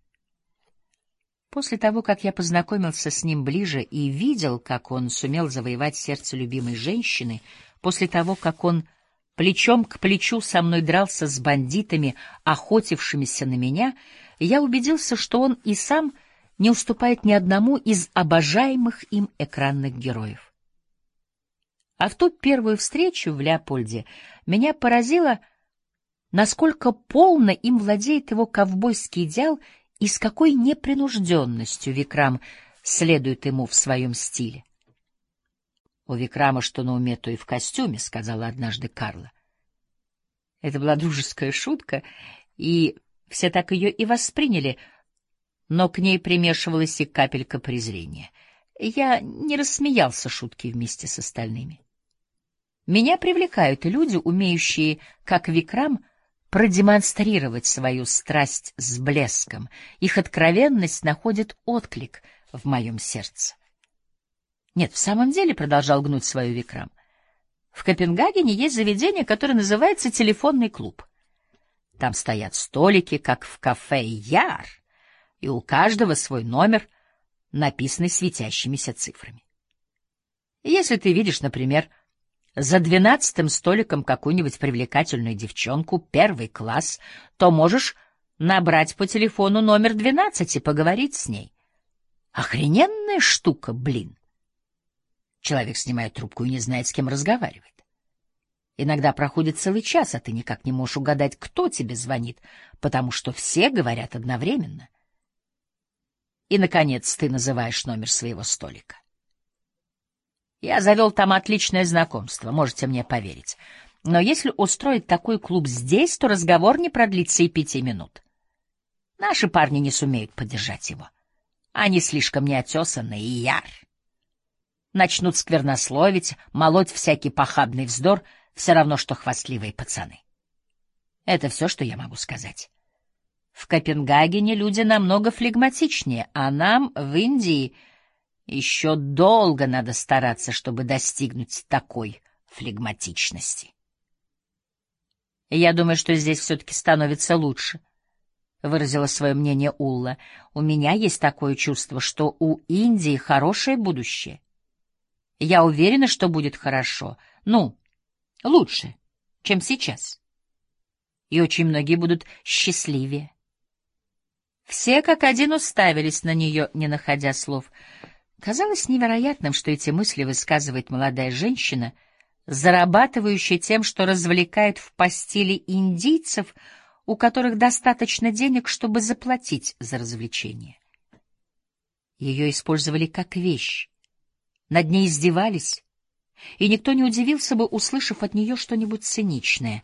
После того, как я познакомился с ним ближе и видел, как он сумел завоевать сердце любимой женщины, после того, как он плечом к плечу со мной дрался с бандитами, охотившимися на меня, я убедился, что он и сам не уступает ни одному из обожаемых им экранных героев. А в ту первую встречу в Леопольде меня поразило, насколько полно им владеет его ковбойский идеал и с какой непринужденностью Викрам следует ему в своем стиле. «У Викрама что на уме, то и в костюме», — сказала однажды Карла. Это была дружеская шутка, и все так ее и восприняли, но к ней примешивалась и капелька презрения. Я не рассмеялся шутки вместе с остальными. Меня привлекают люди, умеющие, как Викрам, продемонстрировать свою страсть с блеском. Их откровенность находит отклик в моем сердце. Нет, в самом деле, продолжал гнуть свою Викрам. В Копенгагене есть заведение, которое называется телефонный клуб. Там стоят столики, как в кафе Яр, и у каждого свой номер, написанный светящимися цифрами. Если ты видишь, например, за двенадцатым столиком какую-нибудь привлекательную девчонку, первый класс, то можешь набрать по телефону номер двенадцать и поговорить с ней. Охрененная штука, блин. Человек снимает трубку и не знает, с кем разговаривает. Иногда проходит целый час, а ты никак не можешь угадать, кто тебе звонит, потому что все говорят одновременно. И, наконец, ты называешь номер своего столика. Я завел там отличное знакомство, можете мне поверить. Но если устроить такой клуб здесь, то разговор не продлится и пяти минут. Наши парни не сумеют поддержать его. Они слишком неотесанные и яр. начнут сквернословить, молоть всякий похабный вздор, все равно, что хвастливые пацаны. Это все, что я могу сказать. В Копенгагене люди намного флегматичнее, а нам в Индии еще долго надо стараться, чтобы достигнуть такой флегматичности. Я думаю, что здесь все-таки становится лучше, — выразила свое мнение Улла. У меня есть такое чувство, что у Индии хорошее будущее. Я уверена, что будет хорошо. Ну, лучше, чем сейчас. И очень многие будут счастливее. Все как один уставились на нее, не находя слов. Казалось невероятным, что эти мысли высказывает молодая женщина, зарабатывающая тем, что развлекает в постели индийцев, у которых достаточно денег, чтобы заплатить за развлечение. Ее использовали как вещь, над ней издевались, и никто не удивился бы, услышав от нее что-нибудь циничное.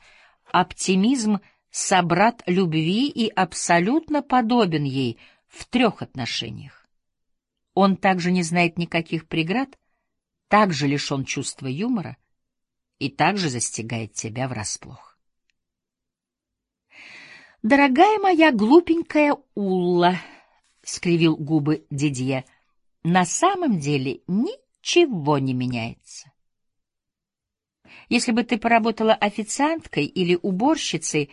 Оптимизм — собрат любви и абсолютно подобен ей в трех отношениях. Он также не знает никаких преград, также лишен чувства юмора и также застигает тебя врасплох. «Дорогая моя глупенькая Улла», — скривил губы Дидье, — «на самом деле ни ничего не меняется. Если бы ты поработала официанткой или уборщицей,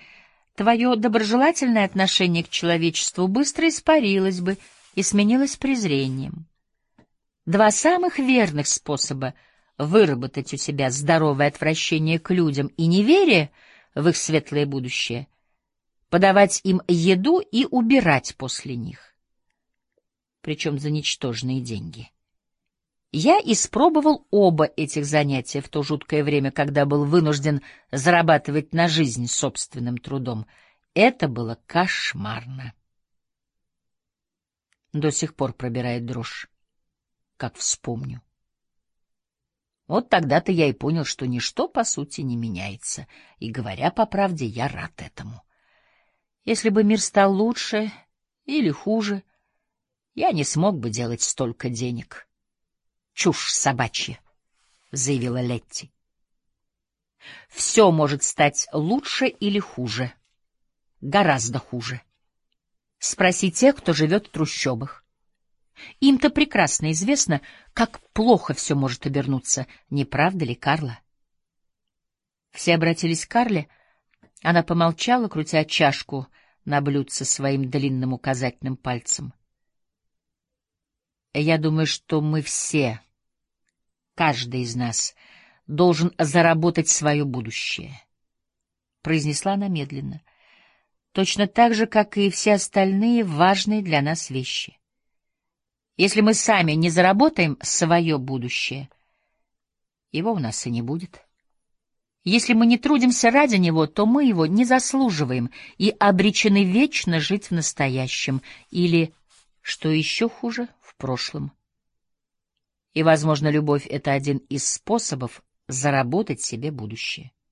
твое доброжелательное отношение к человечеству быстро испарилось бы и сменилось презрением. Два самых верных способа выработать у себя здоровое отвращение к людям и неверие в их светлое будущее — подавать им еду и убирать после них, причем за ничтожные деньги. Я испробовал оба этих занятия в то жуткое время, когда был вынужден зарабатывать на жизнь собственным трудом. Это было кошмарно. До сих пор пробирает дрожь, как вспомню. Вот тогда-то я и понял, что ничто, по сути, не меняется, и, говоря по правде, я рад этому. Если бы мир стал лучше или хуже, я не смог бы делать столько денег. Чушь собачья, — заявила Летти. Все может стать лучше или хуже. Гораздо хуже. Спроси тех, кто живет в трущобах. Им-то прекрасно известно, как плохо все может обернуться, не правда ли, Карла? Все обратились к Карле. Она помолчала, крутя чашку на блюдце своим длинным указательным пальцем. Я думаю, что мы все, каждый из нас, должен заработать свое будущее, — произнесла она медленно, — точно так же, как и все остальные важные для нас вещи. Если мы сами не заработаем свое будущее, его у нас и не будет. Если мы не трудимся ради него, то мы его не заслуживаем и обречены вечно жить в настоящем или, что еще хуже, в прошлом. И, возможно, любовь — это один из способов заработать себе будущее. —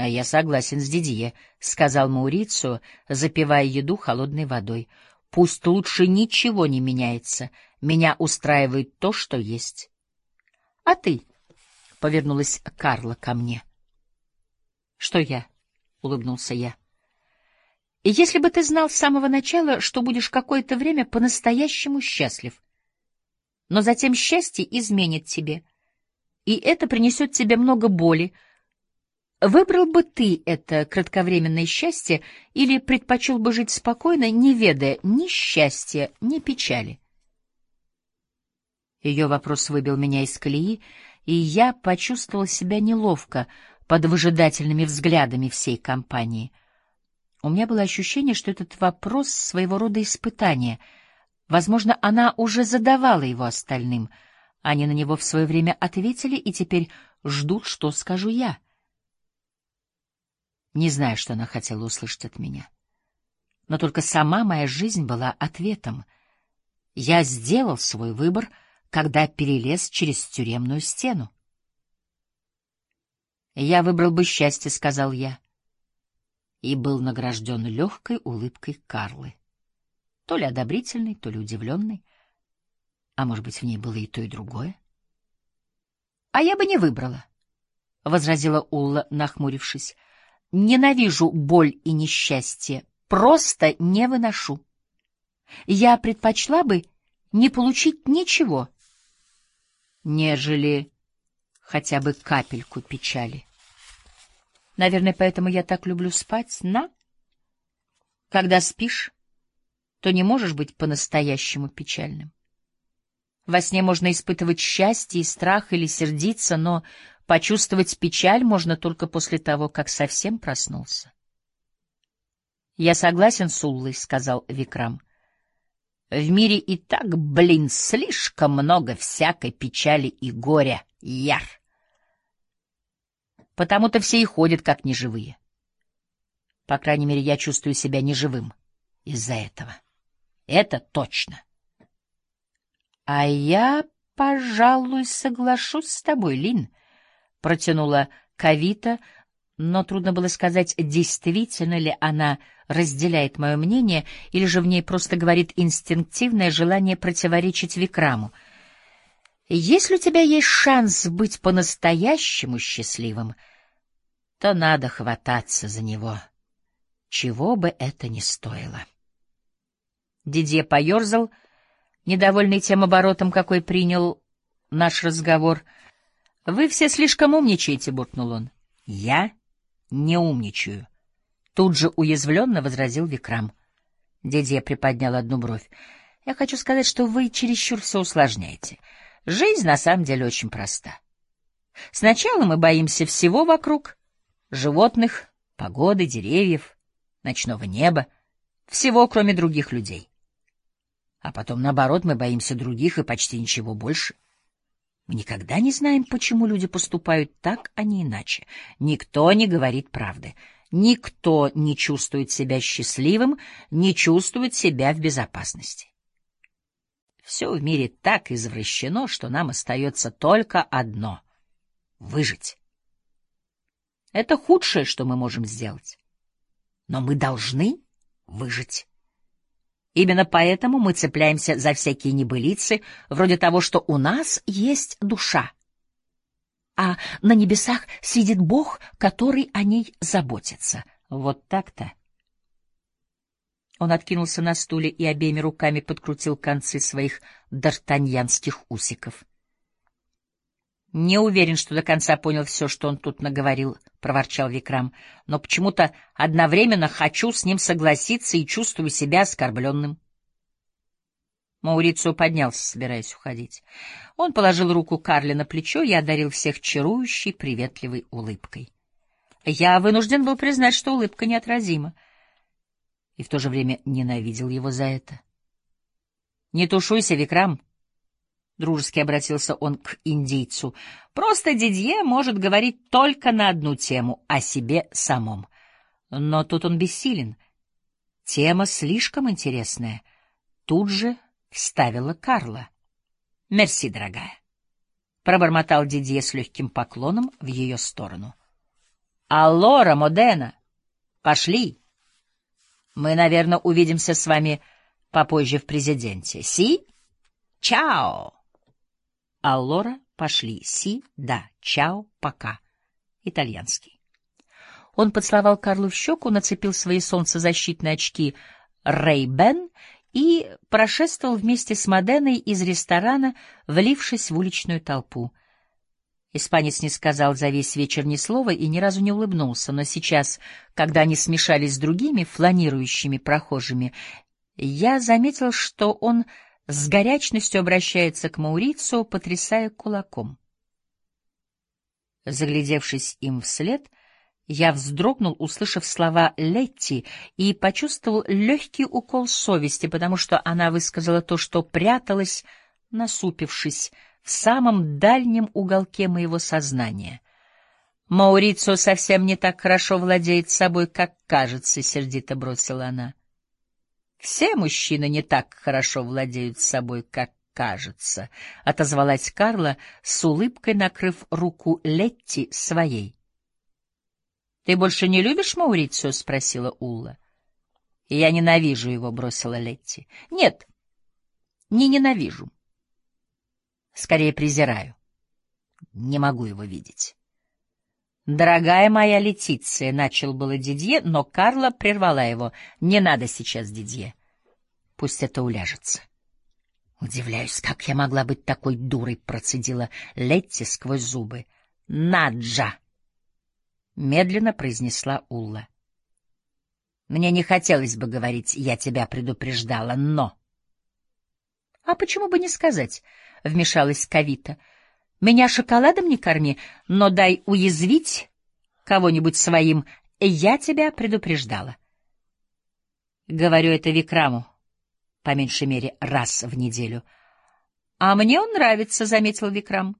А я согласен с Дидье, — сказал Маурицио, запивая еду холодной водой. — Пусть лучше ничего не меняется. Меня устраивает то, что есть. — А ты? — повернулась Карла ко мне. — Что я? — улыбнулся я. Если бы ты знал с самого начала, что будешь какое-то время по-настоящему счастлив, но затем счастье изменит тебе, и это принесет тебе много боли, выбрал бы ты это кратковременное счастье или предпочел бы жить спокойно, не ведая ни счастья, ни печали? Ее вопрос выбил меня из колеи, и я почувствовал себя неловко под выжидательными взглядами всей компании — у меня было ощущение, что этот вопрос своего рода испытание. Возможно, она уже задавала его остальным. Они на него в свое время ответили и теперь ждут, что скажу я. Не знаю, что она хотела услышать от меня. Но только сама моя жизнь была ответом. Я сделал свой выбор, когда перелез через тюремную стену. «Я выбрал бы счастье», — сказал я и был награжден легкой улыбкой Карлы, то ли одобрительной, то ли удивленной. А может быть, в ней было и то, и другое? — А я бы не выбрала, — возразила Улла, нахмурившись. — Ненавижу боль и несчастье, просто не выношу. Я предпочла бы не получить ничего, нежели хотя бы капельку печали. Наверное, поэтому я так люблю спать на. Когда спишь, то не можешь быть по-настоящему печальным. Во сне можно испытывать счастье и страх или сердиться, но почувствовать печаль можно только после того, как совсем проснулся. «Я согласен с Уллой», — сказал Викрам. «В мире и так, блин, слишком много всякой печали и горя, яр. Потому-то все и ходят как неживые. По крайней мере, я чувствую себя неживым из-за этого. Это точно». А я, пожалуй, соглашусь с тобой, Лин, протянула Кавита, но трудно было сказать, действительно ли она разделяет мое мнение, или же в ней просто говорит инстинктивное желание противоречить Викраму. Если у тебя есть шанс быть по-настоящему счастливым, то надо хвататься за него, чего бы это ни стоило. Дидье поерзал, — недовольный тем оборотом, какой принял наш разговор. — Вы все слишком умничаете, — буркнул он. — Я не умничаю. Тут же уязвленно возразил Викрам. Дедье приподнял одну бровь. — Я хочу сказать, что вы чересчур все усложняете. Жизнь на самом деле очень проста. Сначала мы боимся всего вокруг — животных, погоды, деревьев, ночного неба, всего, кроме других людей. А потом, наоборот, мы боимся других и почти ничего больше. Мы никогда не знаем, почему люди поступают так, а не иначе. Никто не говорит правды. Никто не чувствует себя счастливым, не чувствует себя в безопасности. Все в мире так извращено, что нам остается только одно — выжить. Это худшее, что мы можем сделать. Но мы должны выжить. Именно поэтому мы цепляемся за всякие небылицы, вроде того, что у нас есть душа, а на небесах сидит Бог, который о ней заботится. Вот так-то. Он откинулся на стуле и обеими руками подкрутил концы своих д'Артаньянских усиков. — Не уверен, что до конца понял все, что он тут наговорил, — проворчал Викрам, — но почему-то одновременно хочу с ним согласиться и чувствую себя оскорбленным. Маурицио поднялся, собираясь уходить. Он положил руку Карли на плечо и одарил всех чарующей, приветливой улыбкой. Я вынужден был признать, что улыбка неотразима, и в то же время ненавидел его за это. — Не тушуйся, Викрам! —— дружески обратился он к индийцу. — Просто Дидье может говорить только на одну тему — о себе самом. Но тут он бессилен. Тема слишком интересная. Тут же вставила Карла. — Мерси, дорогая. Пробормотал Дидье с легким поклоном в ее сторону. — Аллора, Модена! Пошли! Мы, наверное, увидимся с вами попозже в президенте. Си? Чао! Аллора, пошли. Си, да. Чао, пока. Итальянский. Он поцеловал Карлу в щеку, нацепил свои солнцезащитные очки Рэй-Бен и прошествовал вместе с Моденой из ресторана, влившись в уличную толпу. Испанец не сказал за весь вечер ни слова и ни разу не улыбнулся, но сейчас, когда они смешались с другими фланирующими прохожими, я заметил, что он с горячностью обращается к Маурицу, потрясая кулаком. Заглядевшись им вслед, я вздрогнул, услышав слова Летти, и почувствовал легкий укол совести, потому что она высказала то, что пряталось, насупившись, в самом дальнем уголке моего сознания. «Маурицо совсем не так хорошо владеет собой, как кажется», — сердито бросила она. Все мужчины не так хорошо владеют собой, как кажется, — отозвалась Карла, с улыбкой накрыв руку Летти своей. — Ты больше не любишь Маурицио? — спросила Улла. — Я ненавижу его, — бросила Летти. — Нет, не ненавижу. Скорее презираю. Не могу его видеть. «Дорогая моя Летиция», — начал было Дидье, но Карла прервала его. «Не надо сейчас, Дидье. Пусть это уляжется». «Удивляюсь, как я могла быть такой дурой», — процедила Летти сквозь зубы. «Наджа!» — медленно произнесла Улла. «Мне не хотелось бы говорить, я тебя предупреждала, но...» «А почему бы не сказать?» — вмешалась Кавита. «Меня шоколадом не корми, но дай уязвить кого-нибудь своим, я тебя предупреждала». Говорю это Викраму, по меньшей мере, раз в неделю. «А мне он нравится», — заметил Викрам.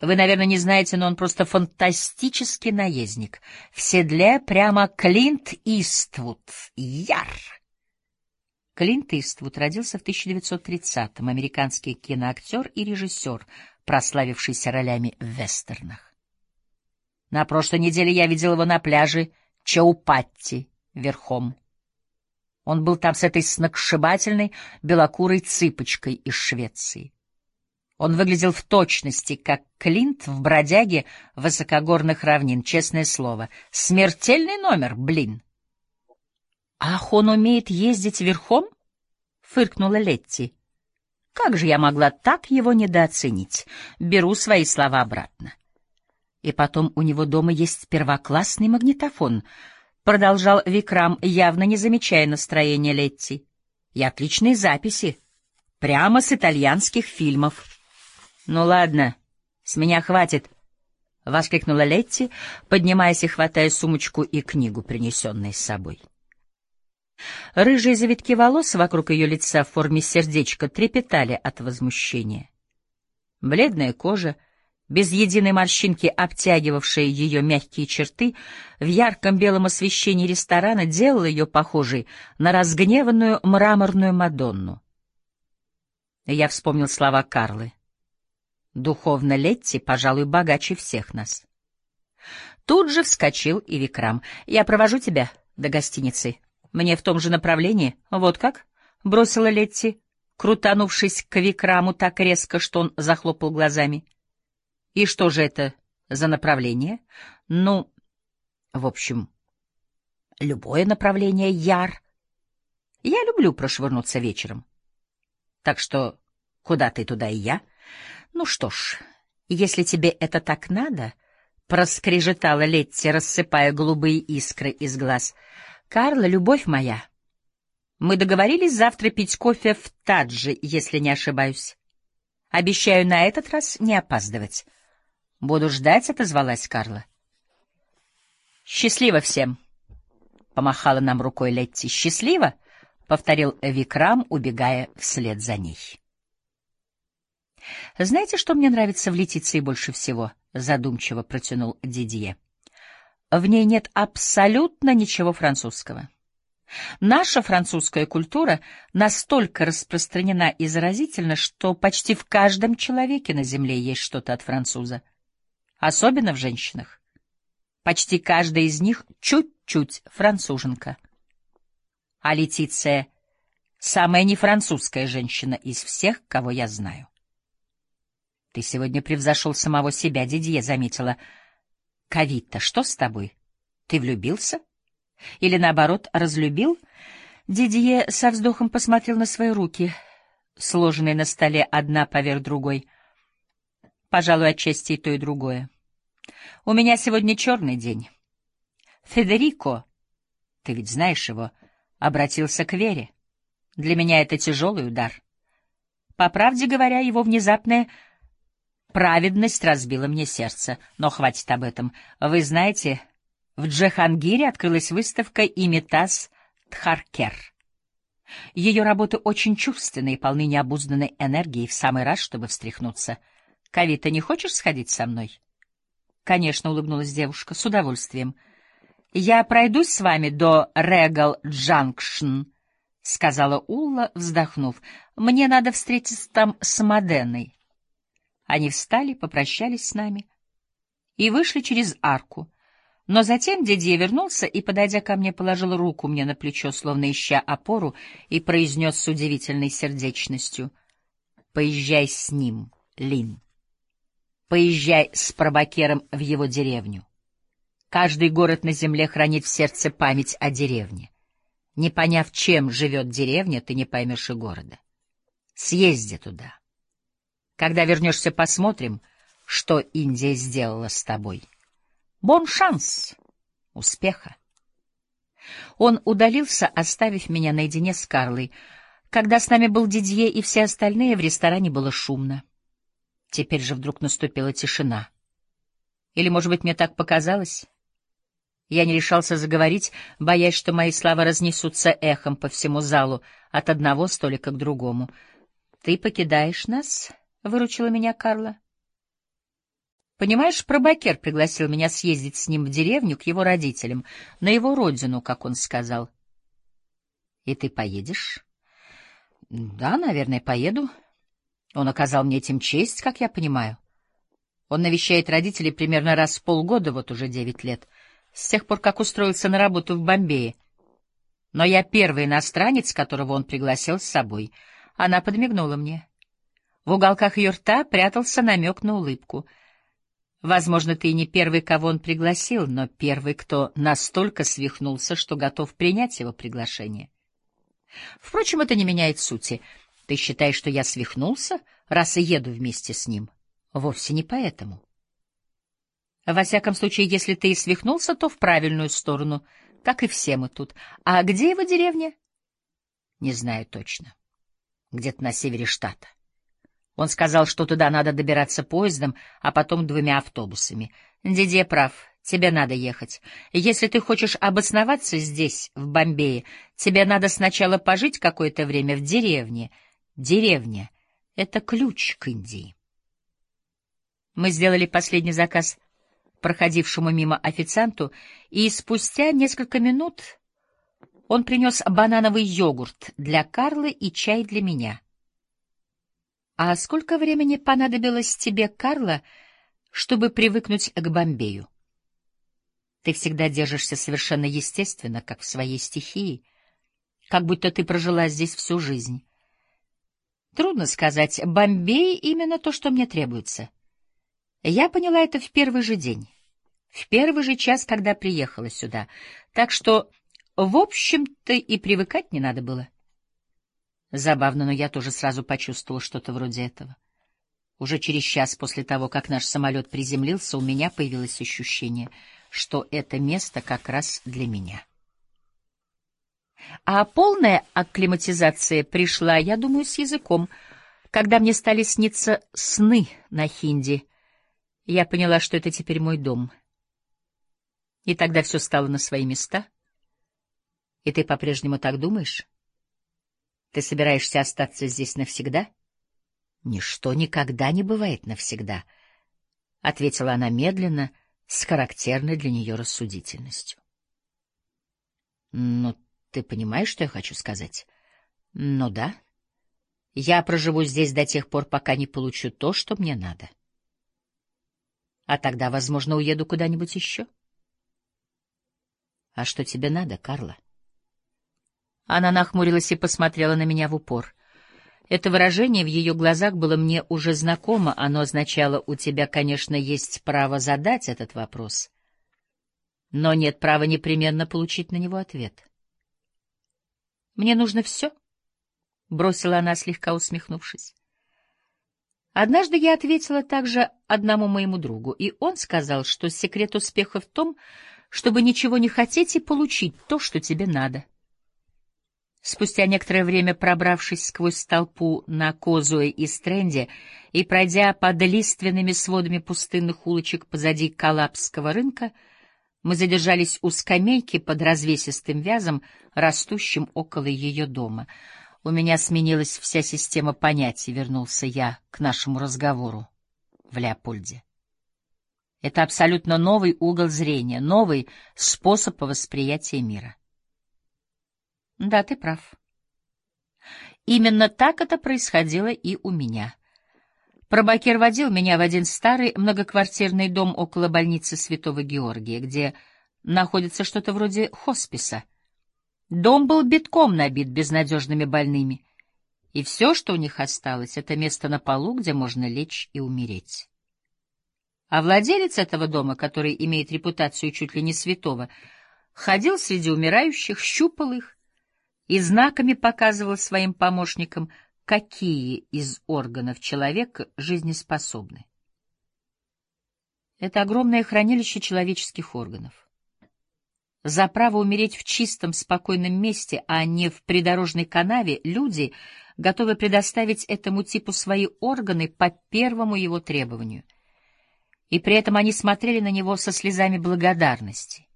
Вы, наверное, не знаете, но он просто фантастический наездник. В седле прямо Клинт Иствуд. Яр! Клинт Иствуд родился в 1930-м, американский киноактер и режиссер, прославившийся ролями в вестернах. На прошлой неделе я видел его на пляже Чаупатти верхом. Он был там с этой сногсшибательной белокурой цыпочкой из Швеции. Он выглядел в точности, как Клинт в бродяге высокогорных равнин, честное слово. Смертельный номер, блин. — Ах, он умеет ездить верхом? — фыркнула Летти. — Как же я могла так его недооценить? Беру свои слова обратно. И потом у него дома есть первоклассный магнитофон, — продолжал Викрам, явно не замечая настроения Летти. — И отличные записи, прямо с итальянских фильмов. «Ну ладно, с меня хватит», — воскликнула Летти, поднимаясь и хватая сумочку и книгу, принесенные с собой. Рыжие завитки волос вокруг ее лица в форме сердечка трепетали от возмущения. Бледная кожа, без единой морщинки обтягивавшая ее мягкие черты, в ярком белом освещении ресторана делала ее похожей на разгневанную мраморную Мадонну. Я вспомнил слова Карлы. Духовно Летти, пожалуй, богаче всех нас. Тут же вскочил и Викрам. «Я провожу тебя до гостиницы. Мне в том же направлении. Вот как?» — бросила Летти, крутанувшись к Викраму так резко, что он захлопал глазами. «И что же это за направление?» «Ну, в общем, любое направление, Яр. Я люблю прошвырнуться вечером. Так что куда ты, туда и я». Ну что ж, если тебе это так надо, проскрежетала Летти, рассыпая голубые искры из глаз. Карла, любовь моя, мы договорились завтра пить кофе в Тадже, если не ошибаюсь. Обещаю на этот раз не опаздывать. Буду ждать, отозвалась Карла. Счастливо всем, помахала нам рукой Летти. Счастливо, повторил Викрам, убегая вслед за ней. Знаете, что мне нравится в Летиции больше всего? Задумчиво протянул Дидье. В ней нет абсолютно ничего французского. Наша французская культура настолько распространена и заразительна, что почти в каждом человеке на земле есть что-то от француза. Особенно в женщинах. Почти каждая из них чуть-чуть француженка. А Летиция — самая нефранцузская женщина из всех, кого я знаю. — Ты сегодня превзошел самого себя, Дидье, — заметила. — Кавита, что с тобой? Ты влюбился? Или, наоборот, разлюбил? Дидье со вздохом посмотрел на свои руки, сложенные на столе одна поверх другой. Пожалуй, отчасти и то, и другое. У меня сегодня черный день. Федерико, ты ведь знаешь его, обратился к Вере. Для меня это тяжелый удар. По правде говоря, его внезапное Праведность разбила мне сердце, но хватит об этом. Вы знаете, в Джахангире открылась выставка «Имитас Тхаркер». Ее работы очень чувственные и полны необузданной энергии, в самый раз, чтобы встряхнуться. «Кавита, не хочешь сходить со мной?» «Конечно», — улыбнулась девушка, — «с удовольствием». «Я пройдусь с вами до Регал Джанкшн», — сказала Улла, вздохнув. «Мне надо встретиться там с Моденой». Они встали, попрощались с нами и вышли через арку. Но затем Дидье вернулся и, подойдя ко мне, положил руку мне на плечо, словно ища опору, и произнес с удивительной сердечностью «Поезжай с ним». Лин. Поезжай с пробакером в его деревню. Каждый город на земле хранит в сердце память о деревне. Не поняв, чем живет деревня, ты не поймешь и города. Съезди туда. Когда вернешься, посмотрим, что Индия сделала с тобой. Бон шанс! Успеха! Он удалился, оставив меня наедине с Карлой. Когда с нами был Дидье и все остальные, в ресторане было шумно. Теперь же вдруг наступила тишина. Или, может быть, мне так показалось? Я не решался заговорить, боясь, что мои слова разнесутся эхом по всему залу, от одного столика к другому. — Ты покидаешь нас? — выручила меня Карла. Понимаешь, пробакер пригласил меня съездить с ним в деревню к его родителям, на его родину, как он сказал. — И ты поедешь? — Да, наверное, поеду. Он оказал мне этим честь, как я понимаю. Он навещает родителей примерно раз в полгода, вот уже девять лет — с тех пор, как устроился на работу в Бомбее. Но я первый иностранец, которого он пригласил с собой. Она подмигнула мне. В уголках ее рта прятался намек на улыбку. Возможно, ты не первый, кого он пригласил, но первый, кто настолько свихнулся, что готов принять его приглашение. Впрочем, это не меняет сути. Ты считаешь, что я свихнулся, раз и еду вместе с ним? Вовсе не поэтому. Во всяком случае, если ты и свихнулся, то в правильную сторону, как и все мы тут. А где его деревня? Не знаю точно. Где-то на севере штата. Он сказал, что туда надо добираться поездом, а потом двумя автобусами. Дидье прав, тебе надо ехать. Если ты хочешь обосноваться здесь, в Бомбее, тебе надо сначала пожить какое-то время в деревне. Деревня — это ключ к Индии. Мы сделали последний заказ проходившему мимо официанту, и спустя несколько минут он принес банановый йогурт для Карлы и чай для меня. «А сколько времени понадобилось тебе, Карла, чтобы привыкнуть к Бомбею?» Ты всегда держишься совершенно естественно, как в своей стихии, как будто ты прожила здесь всю жизнь. Трудно сказать, Бомбей — именно то, что мне требуется. Я поняла это в первый же день, в первый же час, когда приехала сюда, так что, в общем-то, и привыкать не надо было. Забавно, но я тоже сразу почувствовала что-то вроде этого. Уже через час после того, как наш самолет приземлился, у меня появилось ощущение, что это место как раз для меня. А полная акклиматизация пришла, я думаю, с языком, когда мне стали сниться сны на хинди — я поняла, что это теперь мой дом. И тогда все стало на свои места. И ты по-прежнему так думаешь? Ты собираешься остаться здесь навсегда? Ничто никогда не бывает навсегда, — ответила она медленно, с характерной для нее рассудительностью. Ну, ты понимаешь, что я хочу сказать? Ну да. Я проживу здесь до тех пор, пока не получу то, что мне надо. А тогда, возможно, уеду куда-нибудь еще. — А что тебе надо, Карла? Она нахмурилась и посмотрела на меня в упор. Это выражение в ее глазах было мне уже знакомо. Оно означало, у тебя, конечно, есть право задать этот вопрос, но нет права непременно получить на него ответ. — Мне нужно все, — бросила она, слегка усмехнувшись. Однажды я ответила также одному моему другу, и он сказал, что секрет успеха в том, чтобы ничего не хотеть и получить то, что тебе надо. Спустя некоторое время, пробравшись сквозь толпу на Козуэ и Стренде и пройдя под лиственными сводами пустынных улочек позади Калапского рынка, мы задержались у скамейки под развесистым вязом, растущим около ее дома — у меня сменилась вся система понятий, вернулся я к нашему разговору в Леопольде. Это абсолютно новый угол зрения, новый способ восприятия мира. Да, ты прав. Именно так это происходило и у меня. Пробакер водил меня в один старый многоквартирный дом около больницы Святого Георгия, где находится что-то вроде хосписа — Дом был битком набит безнадежными больными. И все, что у них осталось, — это место на полу, где можно лечь и умереть. А владелец этого дома, который имеет репутацию чуть ли не святого, ходил среди умирающих, щупал их и знаками показывал своим помощникам, какие из органов человека жизнеспособны. Это огромное хранилище человеческих органов. За право умереть в чистом, спокойном месте, а не в придорожной канаве, люди готовы предоставить этому типу свои органы по первому его требованию — и при этом они смотрели на него со слезами благодарности,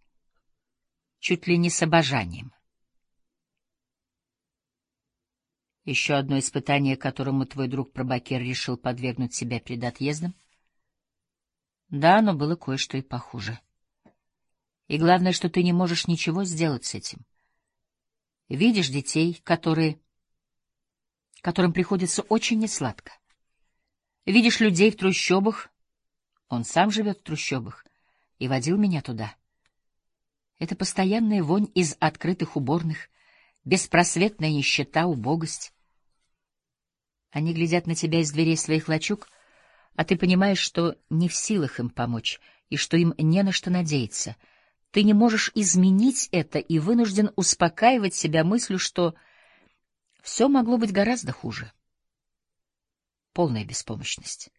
чуть ли не с обожанием. Еще одно испытание, которому твой друг Пробакер решил подвергнуть себя перед отъездом. Да, но было кое-что и похуже. И главное, что ты не можешь ничего сделать с этим. Видишь детей, которые... которым приходится очень несладко. Видишь людей в трущобах, он сам живет в трущобах и водил меня туда. Это постоянная вонь из открытых уборных, беспросветная нищета, убогость. Они глядят на тебя из дверей своих лачуг, а ты понимаешь, что не в силах им помочь и что им не на что надеяться. Ты не можешь изменить это и вынужден успокаивать себя мыслью, что все могло быть гораздо хуже. Полная беспомощность.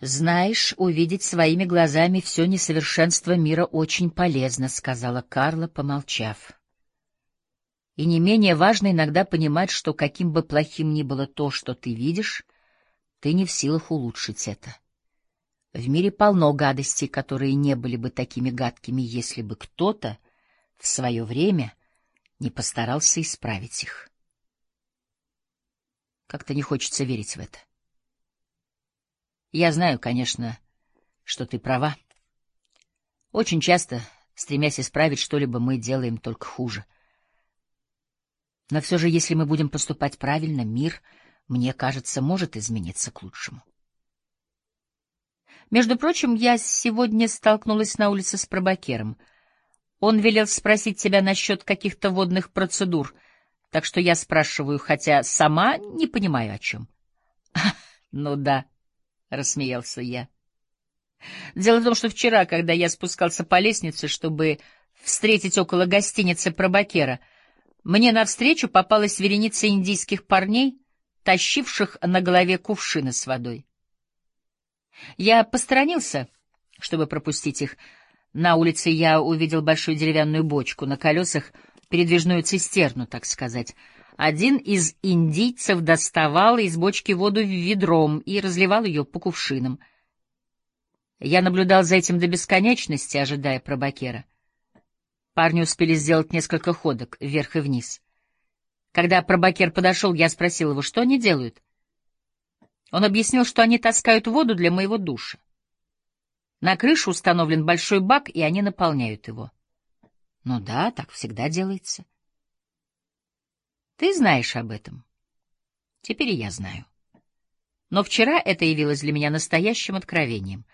«Знаешь, увидеть своими глазами все несовершенство мира очень полезно», — сказала Карла, помолчав. «И не менее важно иногда понимать, что каким бы плохим ни было то, что ты видишь, ты не в силах улучшить это. В мире полно гадостей, которые не были бы такими гадкими, если бы кто-то в свое время не постарался исправить их. Как-то не хочется верить в это. Я знаю, конечно, что ты права. Очень часто, стремясь исправить что-либо, мы делаем только хуже. Но все же, если мы будем поступать правильно, мир, мне кажется, может измениться к лучшему. Между прочим, я сегодня столкнулась на улице с пробакером. Он велел спросить тебя насчет каких-то водных процедур, так что я спрашиваю, хотя сама не понимаю, о чем. — Ну да, — рассмеялся я. Дело в том, что вчера, когда я спускался по лестнице, чтобы встретить около гостиницы Пробакера, мне навстречу попалась вереница индийских парней, тащивших на голове кувшины с водой. Я посторонился, чтобы пропустить их. На улице я увидел большую деревянную бочку на колесах, передвижную цистерну, так сказать — один из индийцев доставал из бочки воду ведром и разливал ее по кувшинам. Я наблюдал за этим до бесконечности, ожидая пробакера. Парни успели сделать несколько ходок вверх и вниз. Когда пробакер подошел, я спросил его, что они делают. Он объяснил, что они таскают воду для моего душа. На крышу установлен большой бак, и они наполняют его. Ну да, так всегда делается. Ты знаешь об этом. Теперь и я знаю. Но вчера это явилось для меня настоящим откровением.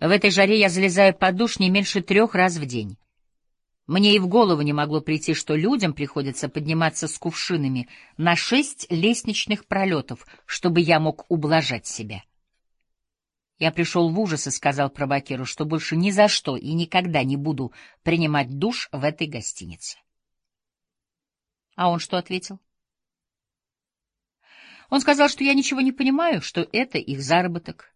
В этой жаре я залезаю под душ не меньше трех раз в день. Мне и в голову не могло прийти, что людям приходится подниматься с кувшинами на шесть лестничных пролетов, чтобы я мог ублажать себя. Я пришел в ужас и сказал пробакеру, что больше ни за что и никогда не буду принимать душ в этой гостинице. А он что ответил? Он сказал, что я ничего не понимаю, что это их заработок.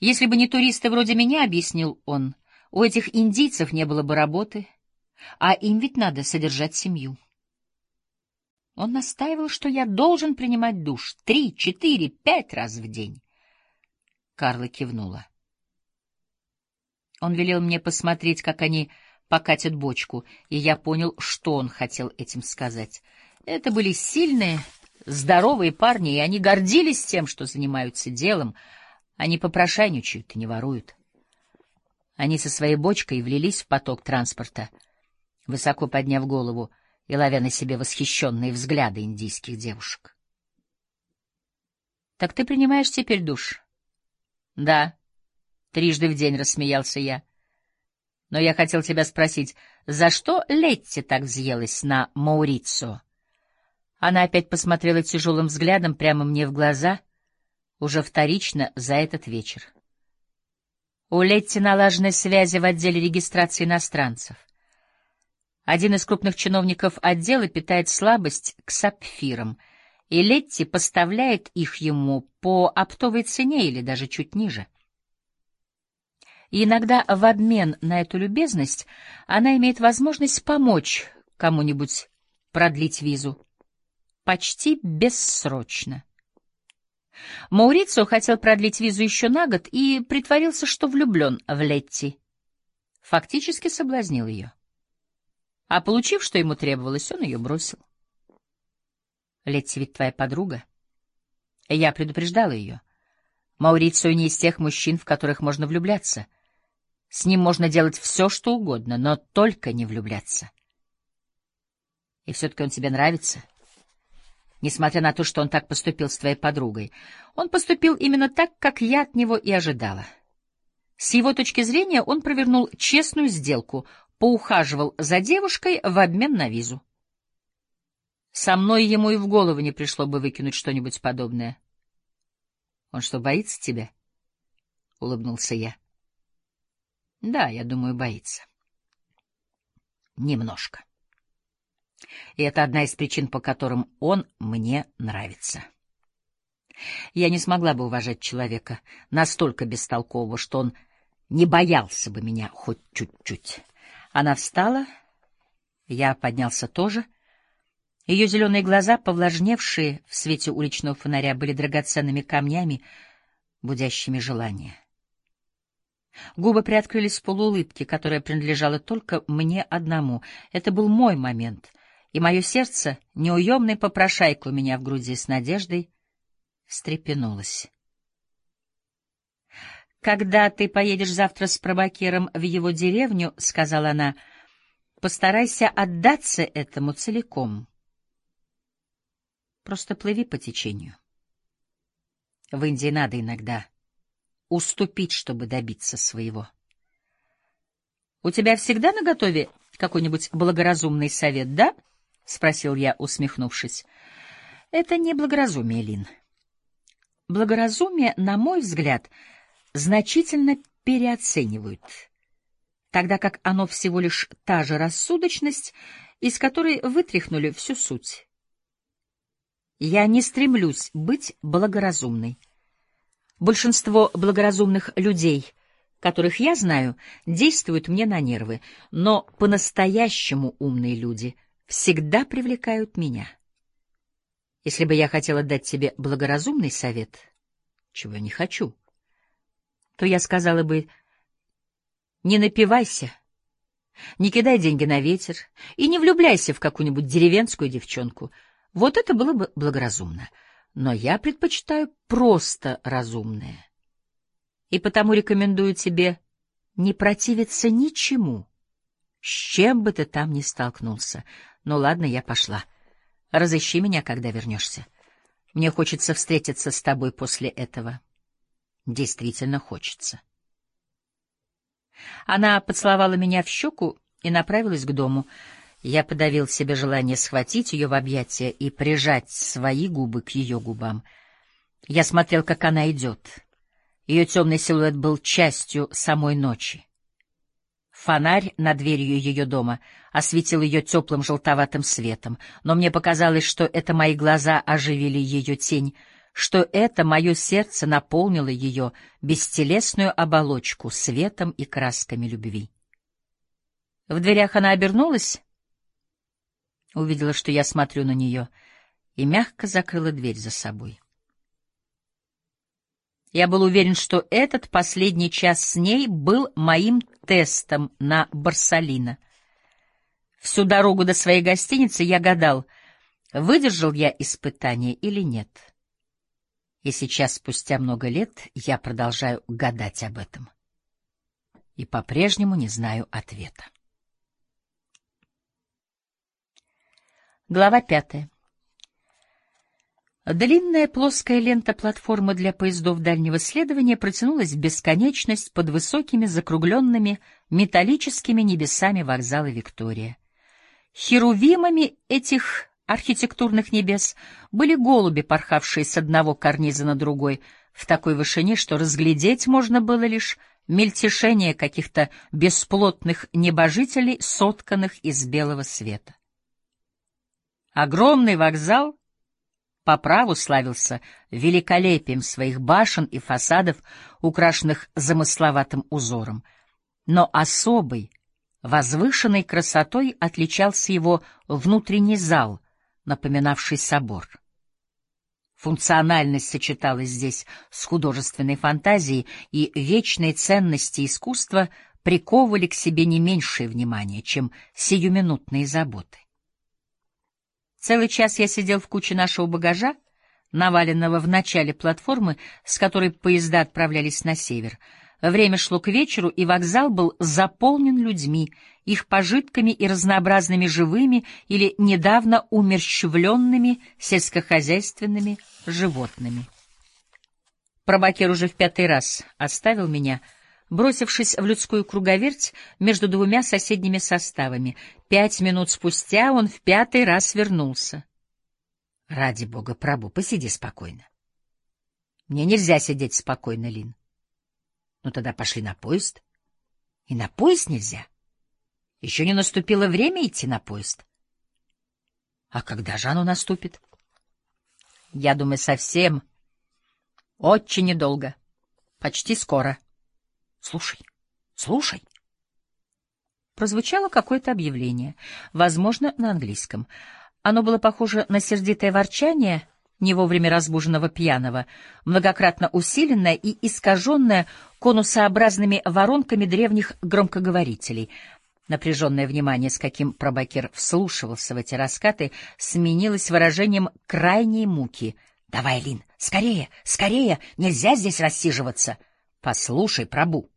Если бы не туристы вроде меня, объяснил он, у этих индийцев не было бы работы, а им ведь надо содержать семью. Он настаивал, что я должен принимать душ три, четыре, пять раз в день. Карла кивнула. Он велел мне посмотреть, как они покатят бочку, и я понял, что он хотел этим сказать. Это были сильные, здоровые парни, и они гордились тем, что занимаются делом. Они попрошайничают и не воруют. Они со своей бочкой влились в поток транспорта, высоко подняв голову и ловя на себе восхищенные взгляды индийских девушек. — Так ты принимаешь теперь душ? — Да. Трижды в день рассмеялся я. Но я хотел тебя спросить, за что Летти так взъелась на Маурицио? Она опять посмотрела тяжелым взглядом прямо мне в глаза, уже вторично за этот вечер. У Летти налажены связи в отделе регистрации иностранцев. Один из крупных чиновников отдела питает слабость к сапфирам, и Летти поставляет их ему по оптовой цене или даже чуть ниже. И иногда в обмен на эту любезность она имеет возможность помочь кому-нибудь продлить визу. Почти бессрочно. Маурицио хотел продлить визу еще на год и притворился, что влюблен в Летти. Фактически соблазнил ее. А получив, что ему требовалось, он ее бросил. Летти ведь твоя подруга. Я предупреждала ее. Маурицио не из тех мужчин, в которых можно влюбляться. С ним можно делать все, что угодно, но только не влюбляться. И все-таки он тебе нравится? Несмотря на то, что он так поступил с твоей подругой. Он поступил именно так, как я от него и ожидала. С его точки зрения он провернул честную сделку — поухаживал за девушкой в обмен на визу. Со мной ему и в голову не пришло бы выкинуть что-нибудь подобное. — Он что, боится тебя? — улыбнулся я. — Да, я думаю, боится. — Немножко. И это одна из причин, по которым он мне нравится. Я не смогла бы уважать человека настолько бестолкового, что он не боялся бы меня хоть чуть-чуть. Она встала, я поднялся тоже. Ее зеленые глаза, повлажневшие в свете уличного фонаря, были драгоценными камнями, будящими желание. Губы приоткрылись в полуулыбке, которая принадлежала только мне одному. Это был мой момент, и мое сердце, неуемной попрошайку у меня в груди с надеждой, встрепенулось. «Когда ты поедешь завтра с пробакером в его деревню, — сказала она, — постарайся отдаться этому целиком. Просто плыви по течению. В Индии надо иногда уступить, чтобы добиться своего. У тебя всегда наготове какой-нибудь благоразумный совет, да? — спросил я, усмехнувшись. — Это не благоразумие, Лин. Благоразумие, на мой взгляд, — значительно переоценивают, тогда как оно всего лишь та же рассудочность, из которой вытряхнули всю суть. Я не стремлюсь быть благоразумной. Большинство благоразумных людей, которых я знаю, действуют мне на нервы, но по-настоящему умные люди всегда привлекают меня. Если бы я хотела дать тебе благоразумный совет, чего я не хочу, то я сказала бы «Не напивайся, не кидай деньги на ветер и не влюбляйся в какую-нибудь деревенскую девчонку». Вот это было бы благоразумно. Но я предпочитаю просто разумное. И потому рекомендую тебе не противиться ничему, с чем бы ты там ни столкнулся. Ну ладно, я пошла. Разыщи меня, когда вернешься. Мне хочется встретиться с тобой после этого. Действительно хочется. Она поцеловала меня в щеку и направилась к дому. Я подавил в себе желание схватить ее в объятия и прижать свои губы к ее губам. Я смотрел, как она идет. Ее темный силуэт был частью самой ночи. Фонарь над дверью ее дома осветил ее теплым желтоватым светом, но мне показалось, что это мои глаза оживили ее тень — что это мое сердце наполнило ее бестелесную оболочку светом и красками любви. В дверях она обернулась, увидела, что я смотрю на нее, и мягко закрыла дверь за собой. Я был уверен, что этот последний час с ней был моим тестом на Барсалина. Всю дорогу до своей гостиницы я гадал, выдержал я испытание или нет. И сейчас, спустя много лет, я продолжаю гадать об этом. И по-прежнему не знаю ответа. Глава пятая. Длинная плоская лента платформы для поездов дальнего следования протянулась в бесконечность под высокими закругленными металлическими небесами вокзала Виктория. Херувимами этих архитектурных небес были голуби, порхавшие с одного карниза на другой, в такой вышине, что разглядеть можно было лишь мельтешение каких-то бесплотных небожителей, сотканных из белого света. Огромный вокзал по праву славился великолепием своих башен и фасадов, украшенных замысловатым узором, но особой, возвышенной красотой отличался его внутренний зал, напоминавший собор. Функциональность сочеталась здесь с художественной фантазией, и вечные ценности искусства приковывали к себе не меньшее внимание, чем сиюминутные заботы. Целый час я сидел в куче нашего багажа, наваленного в начале платформы, с которой поезда отправлялись на север — Время шло к вечеру, и вокзал был заполнен людьми, их пожитками и разнообразными живыми или недавно умерщвленными сельскохозяйственными животными. Пробакер уже в пятый раз оставил меня, бросившись в людскую круговерть между двумя соседними составами. Пять минут спустя он в пятый раз вернулся. — Ради бога, Прабу, посиди спокойно. — Мне нельзя сидеть спокойно, Лин. Ну тогда пошли на поезд. И на поезд нельзя. Еще не наступило время идти на поезд. А когда же оно наступит? Я думаю, совсем. Очень недолго. Почти скоро. Слушай, слушай. Прозвучало какое-то объявление, возможно, на английском. Оно было похоже на сердитое ворчание не вовремя разбуженного пьяного, многократно усиленная и искаженная конусообразными воронками древних громкоговорителей. Напряженное внимание, с каким Пробакер вслушивался в эти раскаты, сменилось выражением крайней муки. — Давай, Лин, скорее, скорее, нельзя здесь рассиживаться. — Послушай, Прабу,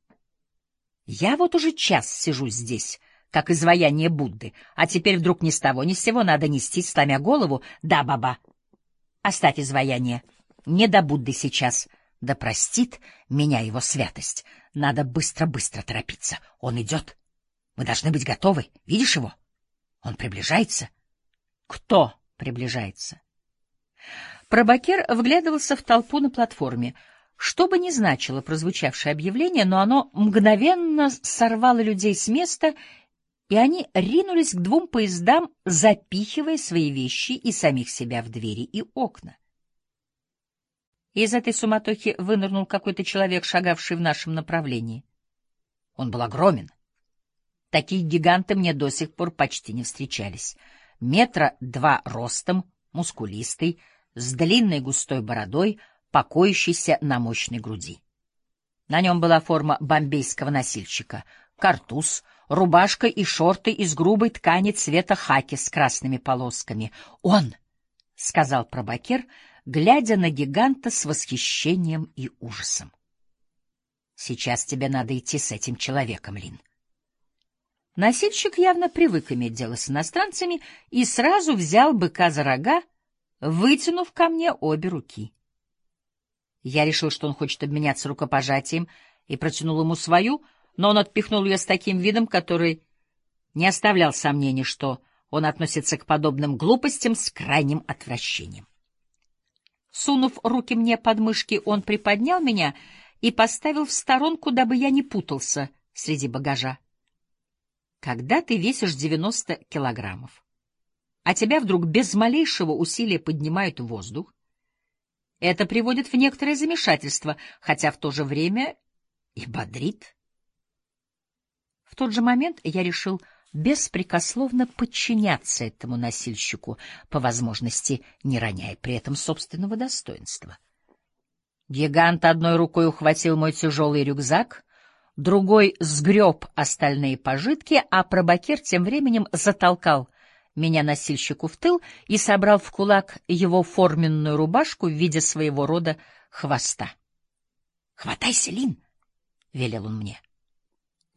я вот уже час сижу здесь, как изваяние Будды, а теперь вдруг ни с того ни с сего надо нести, сломя голову. Да, баба, Оставь изваяние. Не до Будды сейчас. Да простит меня его святость. Надо быстро-быстро торопиться. Он идет. Мы должны быть готовы. Видишь его? Он приближается. Кто приближается? Пробакер вглядывался в толпу на платформе. Что бы ни значило прозвучавшее объявление, но оно мгновенно сорвало людей с места и они ринулись к двум поездам, запихивая свои вещи и самих себя в двери и окна. Из этой суматохи вынырнул какой-то человек, шагавший в нашем направлении. Он был огромен. Такие гиганты мне до сих пор почти не встречались. Метра два ростом, мускулистый, с длинной густой бородой, покоящийся на мощной груди. На нем была форма бомбейского носильщика, картуз — рубашка и шорты из грубой ткани цвета хаки с красными полосками. «Он!» — сказал пробакер, глядя на гиганта с восхищением и ужасом. «Сейчас тебе надо идти с этим человеком, Лин». Носильщик явно привык иметь дело с иностранцами и сразу взял быка за рога, вытянув ко мне обе руки. Я решил, что он хочет обменяться рукопожатием, и протянул ему свою — но он отпихнул ее с таким видом, который не оставлял сомнений, что он относится к подобным глупостям с крайним отвращением. Сунув руки мне под мышки, он приподнял меня и поставил в сторонку, дабы я не путался среди багажа. Когда ты весишь 90 килограммов, а тебя вдруг без малейшего усилия поднимают в воздух, это приводит в некоторое замешательство, хотя в то же время и бодрит. В тот же момент я решил беспрекословно подчиняться этому носильщику, по возможности не роняя при этом собственного достоинства. Гигант одной рукой ухватил мой тяжелый рюкзак, другой сгреб остальные пожитки, а пробакер тем временем затолкал меня носильщику в тыл и собрал в кулак его форменную рубашку в виде своего рода хвоста. — Хватайся, Лин! — велел он мне.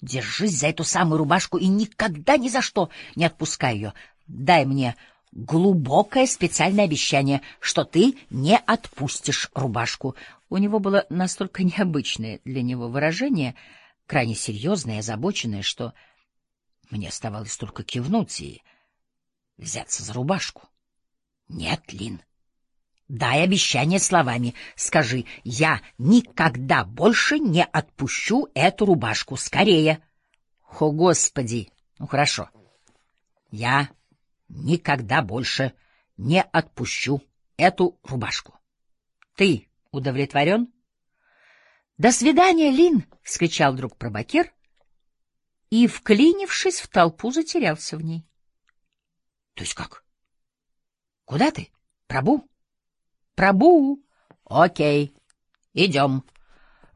Держись за эту самую рубашку и никогда ни за что не отпускай ее. Дай мне глубокое специальное обещание, что ты не отпустишь рубашку. У него было настолько необычное для него выражение, крайне серьезное и озабоченное, что мне оставалось только кивнуть и взяться за рубашку. Нет, Лин. Дай обещание словами. Скажи, я никогда больше не отпущу эту рубашку. Скорее. О, Господи! Ну, хорошо. Я никогда больше не отпущу эту рубашку. Ты удовлетворен? До свидания, Лин! — вскричал вдруг пробакер и, вклинившись в толпу, затерялся в ней. — То есть как? Куда ты? Прабу? Прабу? Окей, идем.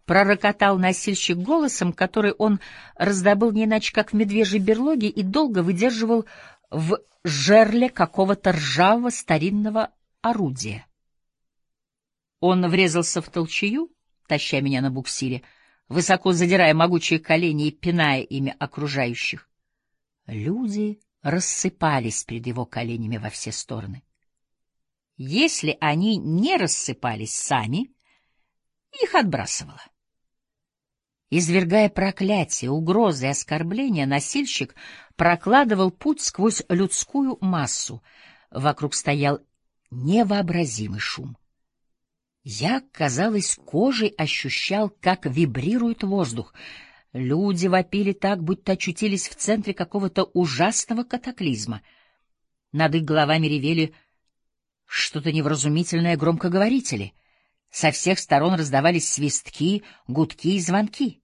Пророкотал носильщик голосом, который он раздобыл не иначе, как в медвежьей берлоге, и долго выдерживал в жерле какого-то ржавого старинного орудия. Он врезался в толчею, таща меня на буксире, высоко задирая могучие колени и пиная ими окружающих. Люди рассыпались перед его коленями во все стороны. Если они не рассыпались сами, их отбрасывало. Извергая проклятия, угрозы и оскорбления, носильщик прокладывал путь сквозь людскую массу. Вокруг стоял невообразимый шум. Я, казалось, кожей ощущал, как вибрирует воздух. Люди вопили так, будто очутились в центре какого-то ужасного катаклизма. Над их головами ревели что-то невразумительное громкоговорители. Со всех сторон раздавались свистки, гудки и звонки.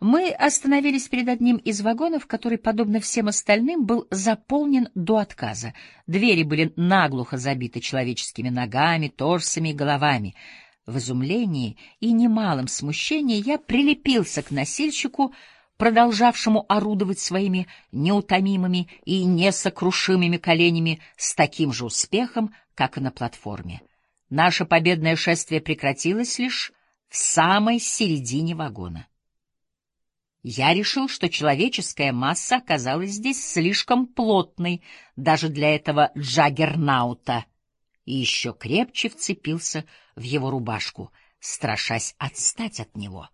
Мы остановились перед одним из вагонов, который, подобно всем остальным, был заполнен до отказа. Двери были наглухо забиты человеческими ногами, торсами и головами. В изумлении и немалом смущении я прилепился к носильщику, продолжавшему орудовать своими неутомимыми и несокрушимыми коленями с таким же успехом, как и на платформе. Наше победное шествие прекратилось лишь в самой середине вагона. Я решил, что человеческая масса оказалась здесь слишком плотной даже для этого джаггернаута, и еще крепче вцепился в его рубашку, страшась отстать от него.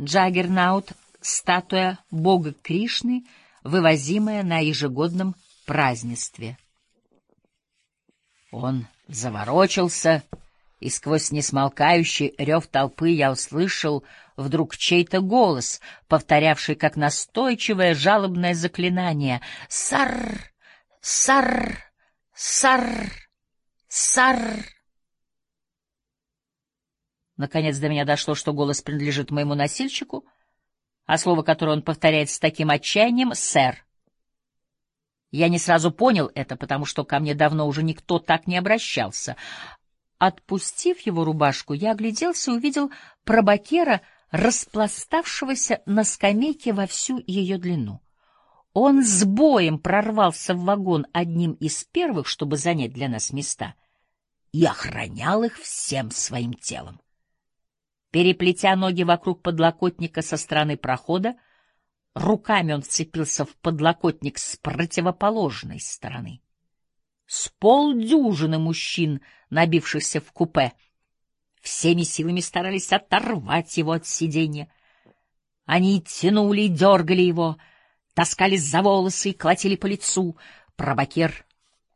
Джаггернаут статуя бога Кришны, вывозимая на ежегодном празднестве. Он заворочился, и сквозь несмолкающий рев толпы я услышал вдруг чей-то голос, повторявший как настойчивое жалобное заклинание «Сар! Сар! Сар! Сар!» Наконец до меня дошло, что голос принадлежит моему носильщику — а слово, которое он повторяет с таким отчаянием — «сэр». Я не сразу понял это, потому что ко мне давно уже никто так не обращался. Отпустив его рубашку, я огляделся и увидел пробакера, распластавшегося на скамейке во всю ее длину. Он с боем прорвался в вагон одним из первых, чтобы занять для нас места, и охранял их всем своим телом. Переплетя ноги вокруг подлокотника со стороны прохода, руками он вцепился в подлокотник с противоположной стороны. С полдюжины мужчин, набившихся в купе, всеми силами старались оторвать его от сиденья. Они тянули и дергали его, таскали за волосы и колотили по лицу. Пробакер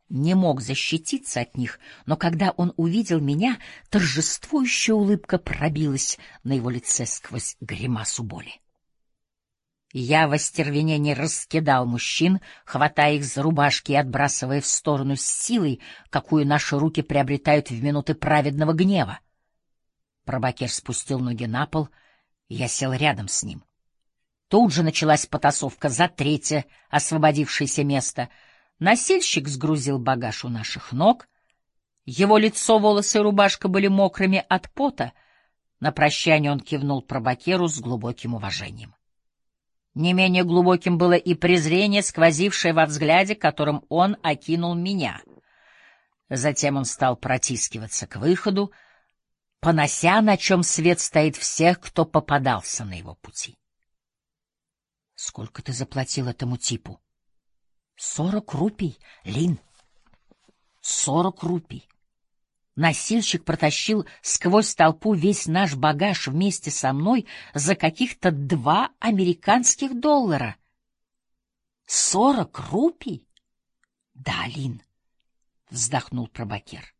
не мог защититься от них, но когда он увидел меня, торжествующая улыбка пробилась на его лице сквозь гримасу боли. Я в остервенении раскидал мужчин, хватая их за рубашки и отбрасывая в сторону с силой, какую наши руки приобретают в минуты праведного гнева. Пробакер спустил ноги на пол, я сел рядом с ним. Тут же началась потасовка за третье освободившееся место — Носильщик сгрузил багаж у наших ног. Его лицо, волосы и рубашка были мокрыми от пота. На прощание он кивнул пробакеру с глубоким уважением. Не менее глубоким было и презрение, сквозившее во взгляде, которым он окинул меня. Затем он стал протискиваться к выходу, понося, на чем свет стоит всех, кто попадался на его пути. — Сколько ты заплатил этому типу? Сорок рупий, Лин. Сорок рупий. Носильщик протащил сквозь толпу весь наш багаж вместе со мной за каких-то два американских доллара. Сорок рупий? Да, Лин, — вздохнул пробакер.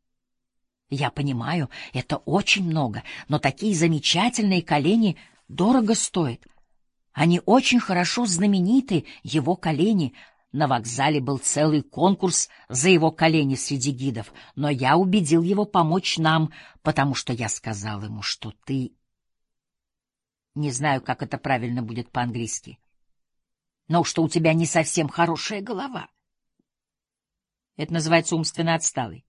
Я понимаю, это очень много, но такие замечательные колени дорого стоят. Они очень хорошо знамениты, его колени. На вокзале был целый конкурс за его колени среди гидов, но я убедил его помочь нам, потому что я сказал ему, что ты... Не знаю, как это правильно будет по-английски, но что у тебя не совсем хорошая голова. Это называется умственно отсталый.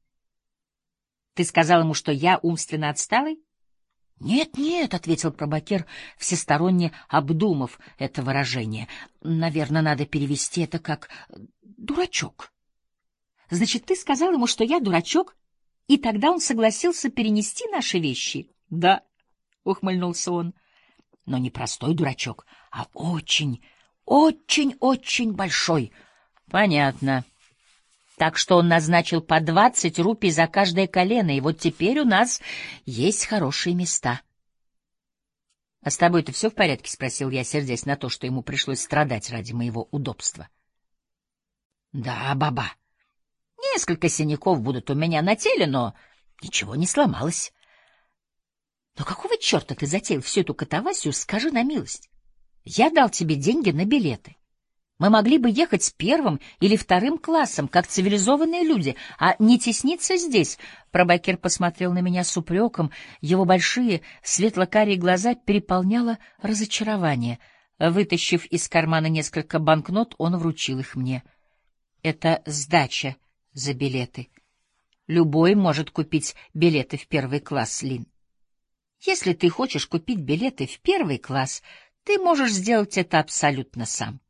Ты сказал ему, что я умственно отсталый? Нет, нет, ответил пробакер, всесторонне обдумав это выражение. Наверное, надо перевести это как дурачок. Значит, ты сказал ему, что я дурачок, и тогда он согласился перенести наши вещи? Да, ухмыльнулся он. Но не простой дурачок, а очень, очень-очень большой. Понятно. Так что он назначил по двадцать рупий за каждое колено, и вот теперь у нас есть хорошие места. — А с тобой-то все в порядке? — спросил я, сердясь на то, что ему пришлось страдать ради моего удобства. — Да, баба. Несколько синяков будут у меня на теле, но ничего не сломалось. — Но какого черта ты затеял всю эту катавасию, скажи на милость? Я дал тебе деньги на билеты. Мы могли бы ехать с первым или вторым классом, как цивилизованные люди, а не тесниться здесь. Пробакер посмотрел на меня с упреком. Его большие светло-карие глаза переполняло разочарование. Вытащив из кармана несколько банкнот, он вручил их мне. Это сдача за билеты. Любой может купить билеты в первый класс, Лин. Если ты хочешь купить билеты в первый класс, ты можешь сделать это абсолютно сам.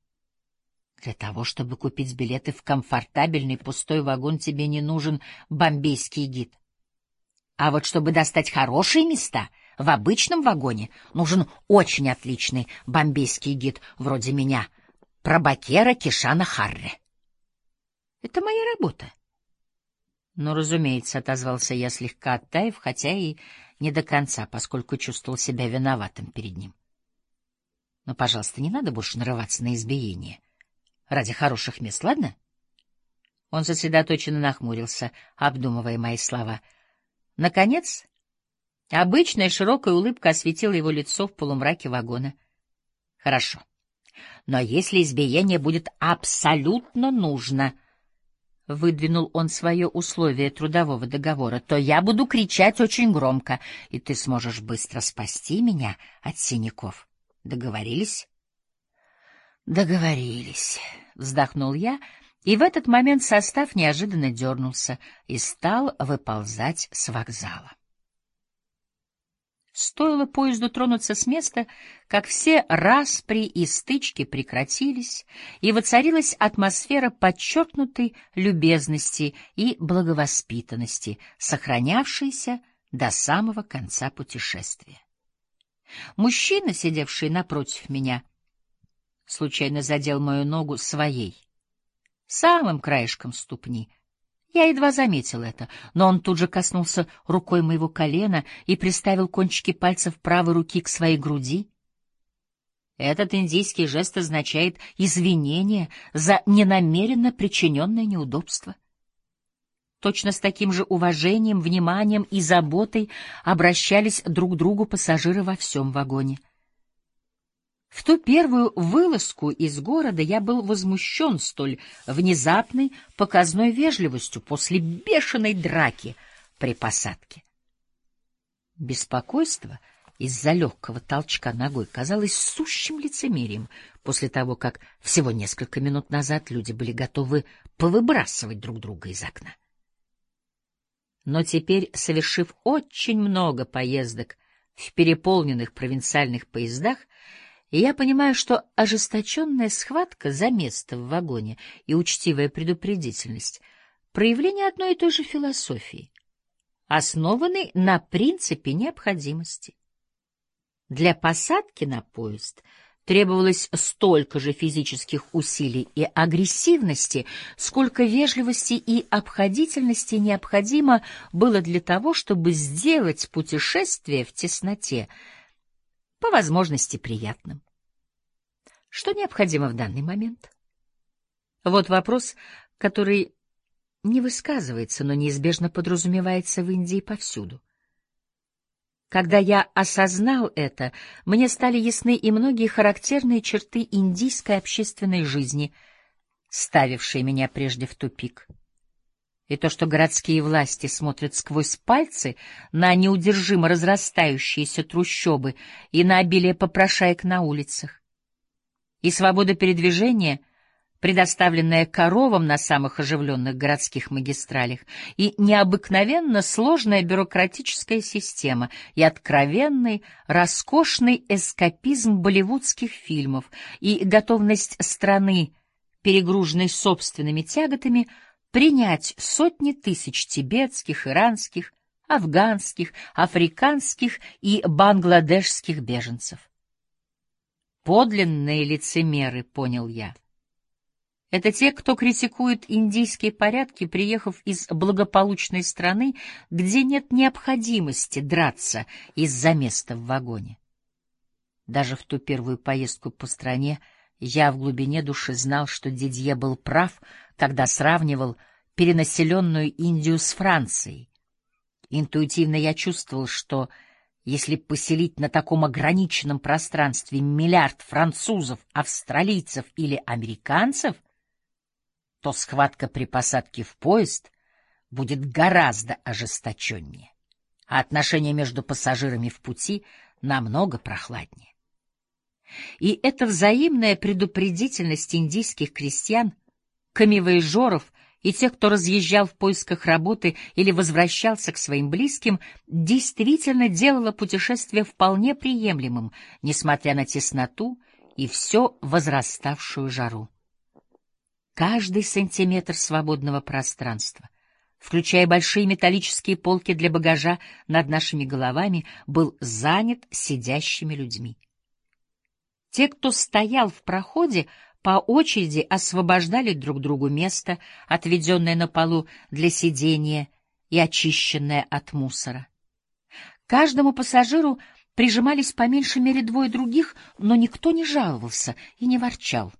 Для того, чтобы купить билеты в комфортабельный пустой вагон, тебе не нужен бомбейский гид. А вот чтобы достать хорошие места в обычном вагоне, нужен очень отличный бомбейский гид, вроде меня, пробакера Кишана Харре. Это моя работа. Ну, разумеется, отозвался я слегка оттаив, хотя и не до конца, поскольку чувствовал себя виноватым перед ним. Но, пожалуйста, не надо больше нарываться на избиение ради хороших мест, ладно? Он сосредоточенно нахмурился, обдумывая мои слова. Наконец, обычная широкая улыбка осветила его лицо в полумраке вагона. Хорошо. Но если избиение будет абсолютно нужно, выдвинул он свое условие трудового договора, то я буду кричать очень громко, и ты сможешь быстро спасти меня от синяков. Договорились? Договорились, вздохнул я, и в этот момент состав неожиданно дернулся и стал выползать с вокзала. Стоило поезду тронуться с места, как все распри и стычки прекратились, и воцарилась атмосфера подчеркнутой любезности и благовоспитанности, сохранявшаяся до самого конца путешествия. Мужчина, сидевший напротив меня, — случайно задел мою ногу своей, самым краешком ступни. Я едва заметил это, но он тут же коснулся рукой моего колена и приставил кончики пальцев правой руки к своей груди. Этот индийский жест означает извинение за ненамеренно причиненное неудобство. Точно с таким же уважением, вниманием и заботой обращались друг к другу пассажиры во всем вагоне. В ту первую вылазку из города я был возмущен столь внезапной показной вежливостью после бешеной драки при посадке. Беспокойство из-за легкого толчка ногой казалось сущим лицемерием после того, как всего несколько минут назад люди были готовы повыбрасывать друг друга из окна. Но теперь, совершив очень много поездок в переполненных провинциальных поездах, и я понимаю, что ожесточенная схватка за место в вагоне и учтивая предупредительность — проявление одной и той же философии, основанной на принципе необходимости. Для посадки на поезд требовалось столько же физических усилий и агрессивности, сколько вежливости и обходительности необходимо было для того, чтобы сделать путешествие в тесноте — по возможности приятным. Что необходимо в данный момент? Вот вопрос, который не высказывается, но неизбежно подразумевается в Индии повсюду. Когда я осознал это, мне стали ясны и многие характерные черты индийской общественной жизни, ставившие меня прежде в тупик. И то, что городские власти смотрят сквозь пальцы на неудержимо разрастающиеся трущобы и на обилие попрошаек на улицах. И свобода передвижения — предоставленная коровам на самых оживленных городских магистралях, и необыкновенно сложная бюрократическая система, и откровенный, роскошный эскапизм болливудских фильмов, и готовность страны, перегруженной собственными тяготами, принять сотни тысяч тибетских, иранских, афганских, африканских и бангладешских беженцев. Подлинные лицемеры, понял я — это те, кто критикует индийские порядки, приехав из благополучной страны, где нет необходимости драться из-за места в вагоне. Даже в ту первую поездку по стране я в глубине души знал, что Дидье был прав, когда сравнивал перенаселенную Индию с Францией. Интуитивно я чувствовал, что если поселить на таком ограниченном пространстве миллиард французов, австралийцев или американцев, то схватка при посадке в поезд будет гораздо ожесточеннее, а отношения между пассажирами в пути намного прохладнее. И эта взаимная предупредительность индийских крестьян, камевоежоров и тех, кто разъезжал в поисках работы или возвращался к своим близким, действительно делала путешествие вполне приемлемым, несмотря на тесноту и все возраставшую жару. Каждый сантиметр свободного пространства, включая большие металлические полки для багажа над нашими головами, был занят сидящими людьми. Те, кто стоял в проходе, по очереди освобождали друг другу место, отведенное на полу для сидения и очищенное от мусора. Каждому пассажиру прижимались по меньшей мере двое других, но никто не жаловался и не ворчал.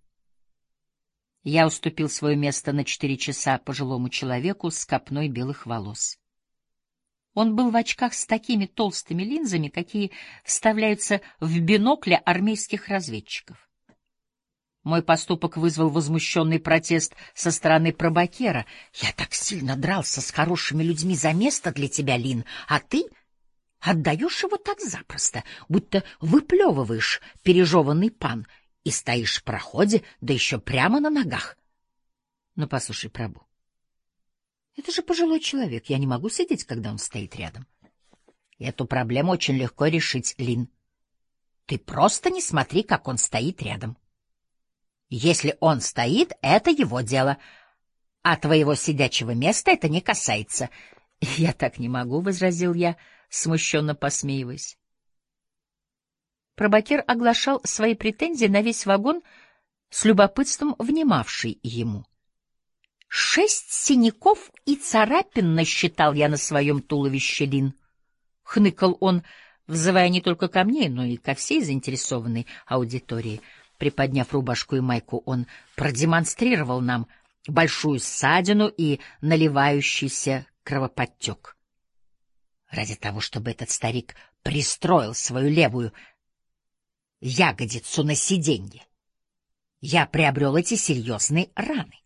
Я уступил свое место на четыре часа пожилому человеку с копной белых волос. Он был в очках с такими толстыми линзами, какие вставляются в бинокли армейских разведчиков. Мой поступок вызвал возмущенный протест со стороны пробакера. «Я так сильно дрался с хорошими людьми за место для тебя, Лин, а ты отдаешь его так запросто, будто выплевываешь пережеванный пан и стоишь в проходе, да еще прямо на ногах. Ну, послушай, Прабу, это же пожилой человек, я не могу сидеть, когда он стоит рядом. Эту проблему очень легко решить, Лин. Ты просто не смотри, как он стоит рядом. Если он стоит, это его дело, а твоего сидячего места это не касается. — Я так не могу, — возразил я, смущенно посмеиваясь. Пробакер оглашал свои претензии на весь вагон с любопытством внимавший ему. «Шесть синяков и царапин насчитал я на своем туловище, Лин!» — хныкал он, взывая не только ко мне, но и ко всей заинтересованной аудитории. Приподняв рубашку и майку, он продемонстрировал нам большую ссадину и наливающийся кровоподтек. Ради того, чтобы этот старик пристроил свою левую ягодицу на сиденье. Я приобрел эти серьезные раны.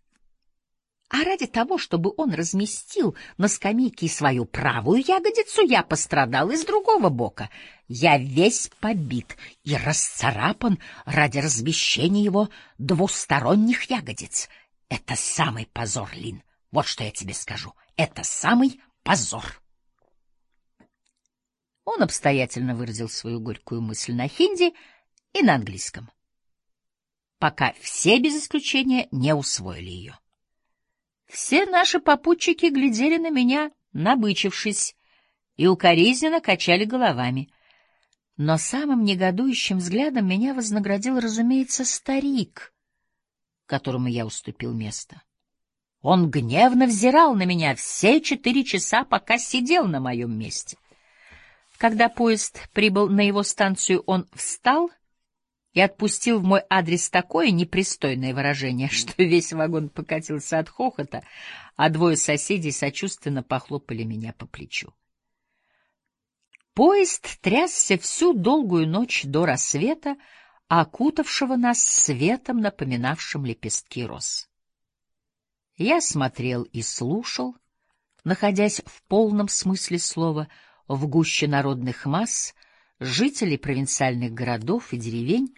А ради того, чтобы он разместил на скамейке свою правую ягодицу, я пострадал из другого бока. Я весь побит и расцарапан ради размещения его двусторонних ягодиц. Это самый позор, Лин. Вот что я тебе скажу. Это самый позор. Он обстоятельно выразил свою горькую мысль на хинди — и на английском. Пока все без исключения не усвоили ее. Все наши попутчики глядели на меня, набычившись, и укоризненно качали головами. Но самым негодующим взглядом меня вознаградил, разумеется, старик, которому я уступил место. Он гневно взирал на меня все четыре часа, пока сидел на моем месте. Когда поезд прибыл на его станцию, он встал и отпустил в мой адрес такое непристойное выражение, что весь вагон покатился от хохота, а двое соседей сочувственно похлопали меня по плечу. Поезд трясся всю долгую ночь до рассвета, окутавшего нас светом, напоминавшим лепестки роз. Я смотрел и слушал, находясь в полном смысле слова в гуще народных масс, жителей провинциальных городов и деревень,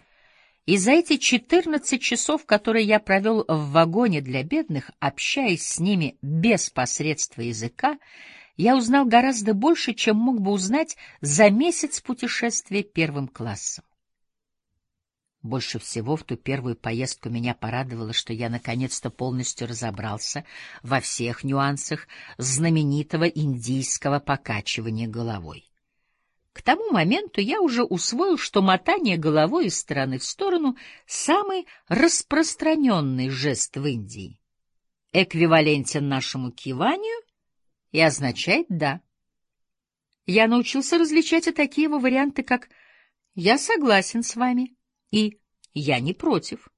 и за эти четырнадцать часов, которые я провел в вагоне для бедных, общаясь с ними без посредства языка, я узнал гораздо больше, чем мог бы узнать за месяц путешествия первым классом. Больше всего в ту первую поездку меня порадовало, что я наконец-то полностью разобрался во всех нюансах знаменитого индийского покачивания головой. К тому моменту я уже усвоил, что мотание головой из стороны в сторону — самый распространенный жест в Индии. Эквивалентен нашему киванию и означает «да». Я научился различать и такие его варианты, как «я согласен с вами» и «я не против».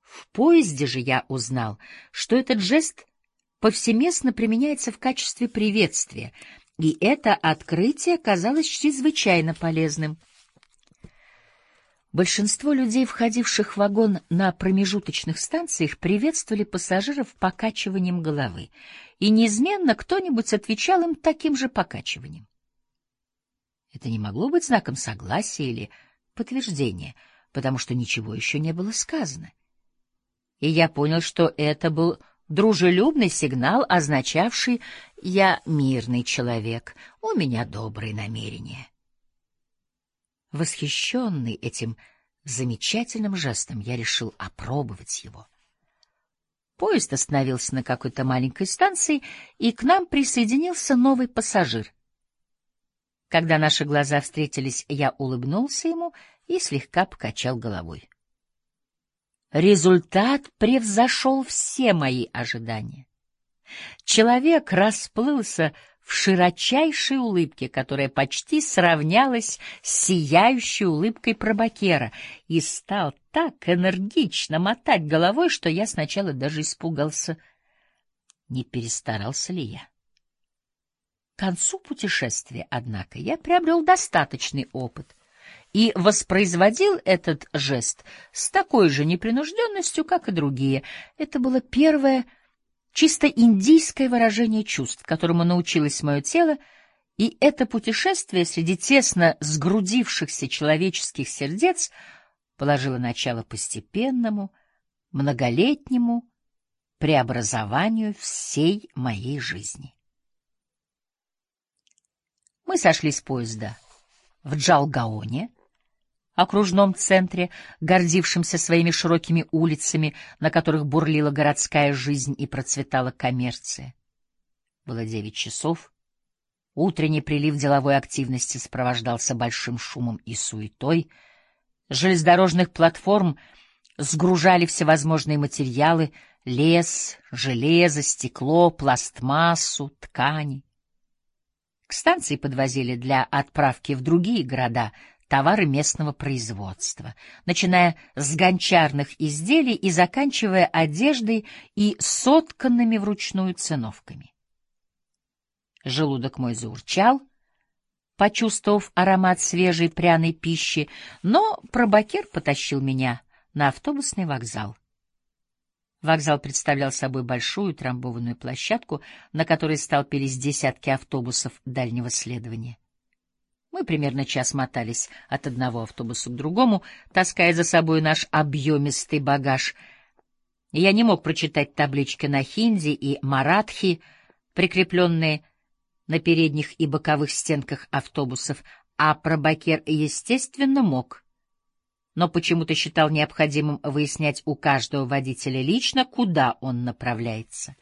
В поезде же я узнал, что этот жест повсеместно применяется в качестве приветствия, и это открытие казалось чрезвычайно полезным. Большинство людей, входивших в вагон на промежуточных станциях, приветствовали пассажиров покачиванием головы, и неизменно кто-нибудь отвечал им таким же покачиванием. Это не могло быть знаком согласия или подтверждения, потому что ничего еще не было сказано. И я понял, что это был дружелюбный сигнал, означавший «я мирный человек, у меня добрые намерения». Восхищенный этим замечательным жестом, я решил опробовать его. Поезд остановился на какой-то маленькой станции, и к нам присоединился новый пассажир. Когда наши глаза встретились, я улыбнулся ему и слегка покачал головой. Результат превзошел все мои ожидания. Человек расплылся в широчайшей улыбке, которая почти сравнялась с сияющей улыбкой пробакера, и стал так энергично мотать головой, что я сначала даже испугался, не перестарался ли я. К концу путешествия, однако, я приобрел достаточный опыт, и воспроизводил этот жест с такой же непринужденностью, как и другие. Это было первое чисто индийское выражение чувств, которому научилось мое тело, и это путешествие среди тесно сгрудившихся человеческих сердец положило начало постепенному, многолетнему преобразованию всей моей жизни. Мы сошли с поезда в Джалгаоне, окружном центре, гордившемся своими широкими улицами, на которых бурлила городская жизнь и процветала коммерция. Было девять часов. Утренний прилив деловой активности сопровождался большим шумом и суетой. железнодорожных платформ сгружали всевозможные материалы — лес, железо, стекло, пластмассу, ткани. К станции подвозили для отправки в другие города товары местного производства, начиная с гончарных изделий и заканчивая одеждой и сотканными вручную циновками. Желудок мой заурчал, почувствовав аромат свежей пряной пищи, но пробакер потащил меня на автобусный вокзал. Вокзал представлял собой большую трамбованную площадку, на которой столпились десятки автобусов дальнего следования. Мы примерно час мотались от одного автобуса к другому, таская за собой наш объемистый багаж. Я не мог прочитать таблички на хинди и маратхи, прикрепленные на передних и боковых стенках автобусов, а пробакер, естественно, мог. Но почему-то считал необходимым выяснять у каждого водителя лично, куда он направляется.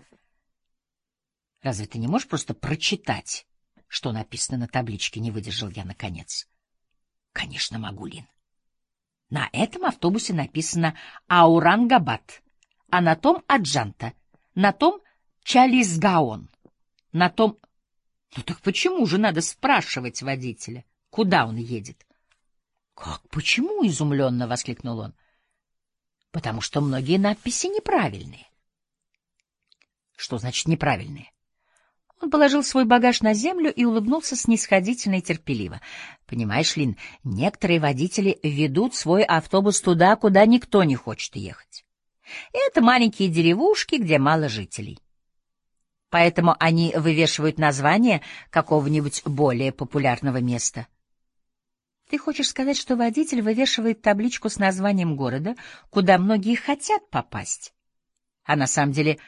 Разве ты не можешь просто прочитать что написано на табличке, не выдержал я наконец. Конечно, могу, Лин. На этом автобусе написано Аурангабад, а на том Аджанта, на том Чалисгаон, на том... Ну так почему же надо спрашивать водителя, куда он едет? Как, почему? — изумленно воскликнул он. — Потому что многие надписи неправильные. — Что значит неправильные? Он положил свой багаж на землю и улыбнулся снисходительно и терпеливо. Понимаешь, Лин, некоторые водители ведут свой автобус туда, куда никто не хочет ехать. Это маленькие деревушки, где мало жителей. Поэтому они вывешивают название какого-нибудь более популярного места. Ты хочешь сказать, что водитель вывешивает табличку с названием города, куда многие хотят попасть, а на самом деле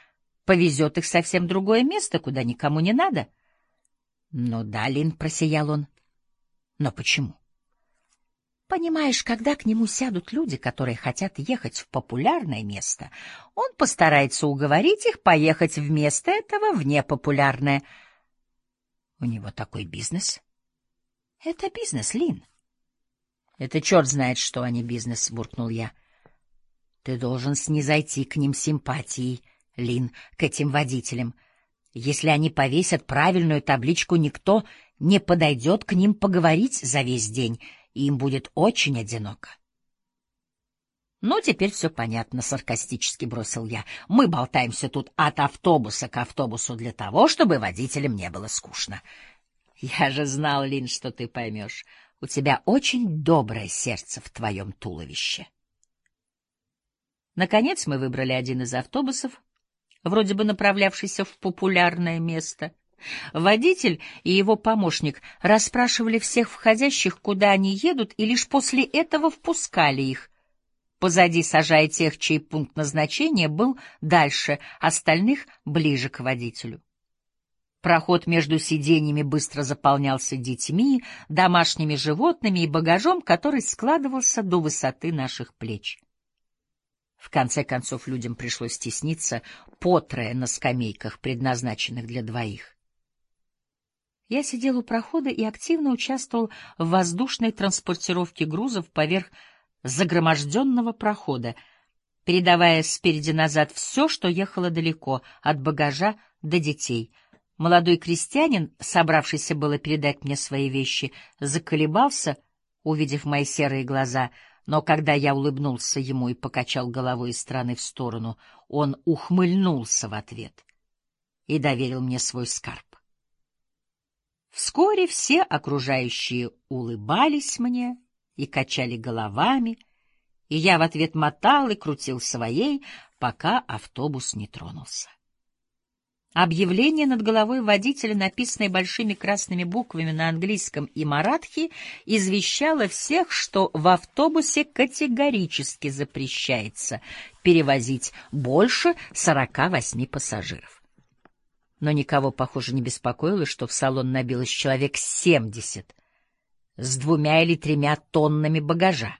повезет их совсем другое место, куда никому не надо? Ну да, Лин, просиял он. Но почему? Понимаешь, когда к нему сядут люди, которые хотят ехать в популярное место, он постарается уговорить их поехать вместо этого в непопулярное. У него такой бизнес. Это бизнес, Лин. Это черт знает, что, а не бизнес, буркнул я. Ты должен снизойти к ним симпатией, Лин, к этим водителям. Если они повесят правильную табличку, никто не подойдет к ним поговорить за весь день — и им будет очень одиноко. «Ну, теперь все понятно», — саркастически бросил я. «Мы болтаемся тут от автобуса к автобусу для того, чтобы водителям не было скучно». «Я же знал, Лин, что ты поймешь. У тебя очень доброе сердце в твоем туловище». Наконец мы выбрали один из автобусов, вроде бы направлявшийся в популярное место — Водитель и его помощник расспрашивали всех входящих, куда они едут, и лишь после этого впускали их, позади сажая тех, чей пункт назначения был дальше, остальных — ближе к водителю. Проход между сиденьями быстро заполнялся детьми, домашними животными и багажом, который складывался до высоты наших плеч. В конце концов людям пришлось стесниться по трое на скамейках, предназначенных для двоих. Я сидел у прохода и активно участвовал в воздушной транспортировке грузов поверх загроможденного прохода, передавая спереди назад все, что ехало далеко, от багажа до детей. Молодой крестьянин, собравшийся было передать мне свои вещи, заколебался, увидев мои серые глаза, но когда я улыбнулся ему и покачал головой из стороны в сторону, он ухмыльнулся в ответ и доверил мне свой скарб. Вскоре все окружающие улыбались мне и качали головами, и я в ответ мотал и крутил своей, пока автобус не тронулся. Объявление над головой водителя, написанное большими красными буквами на английском и маратхи, извещало всех, что в автобусе категорически запрещается перевозить больше 48 пассажиров но никого, похоже, не беспокоило, что в салон набилось человек семьдесят с двумя или тремя тоннами багажа.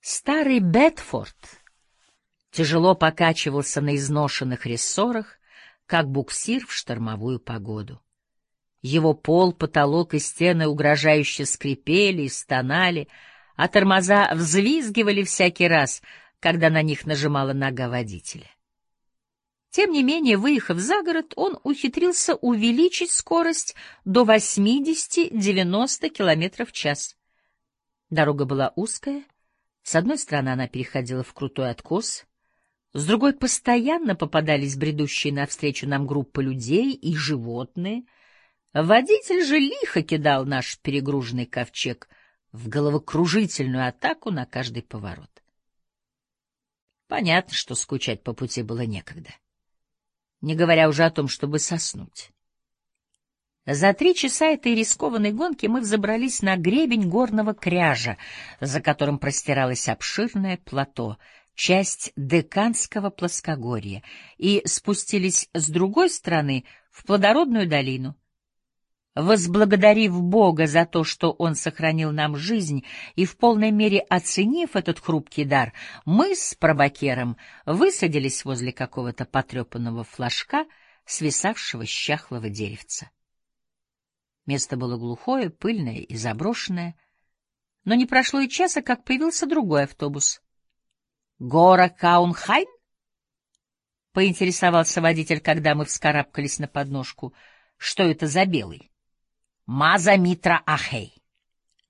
Старый Бетфорд тяжело покачивался на изношенных рессорах, как буксир в штормовую погоду. Его пол, потолок и стены угрожающе скрипели и стонали, а тормоза взвизгивали всякий раз, когда на них нажимала нога водителя. Тем не менее, выехав за город, он ухитрился увеличить скорость до 80-90 км в час. Дорога была узкая, с одной стороны она переходила в крутой откос, с другой постоянно попадались бредущие навстречу нам группы людей и животные. Водитель же лихо кидал наш перегруженный ковчег в головокружительную атаку на каждый поворот. Понятно, что скучать по пути было некогда не говоря уже о том, чтобы соснуть. За три часа этой рискованной гонки мы взобрались на гребень горного кряжа, за которым простиралось обширное плато, часть Деканского плоскогорья, и спустились с другой стороны в плодородную долину — Возблагодарив Бога за то, что Он сохранил нам жизнь, и в полной мере оценив этот хрупкий дар, мы с пробакером высадились возле какого-то потрепанного флажка, свисавшего с чахлого деревца. Место было глухое, пыльное и заброшенное, но не прошло и часа, как появился другой автобус. «गोरा कौन हैं?» — поинтересовался водитель, когда мы вскарабкались на подножку. «Что это за белый?» माझा मित्र आहे.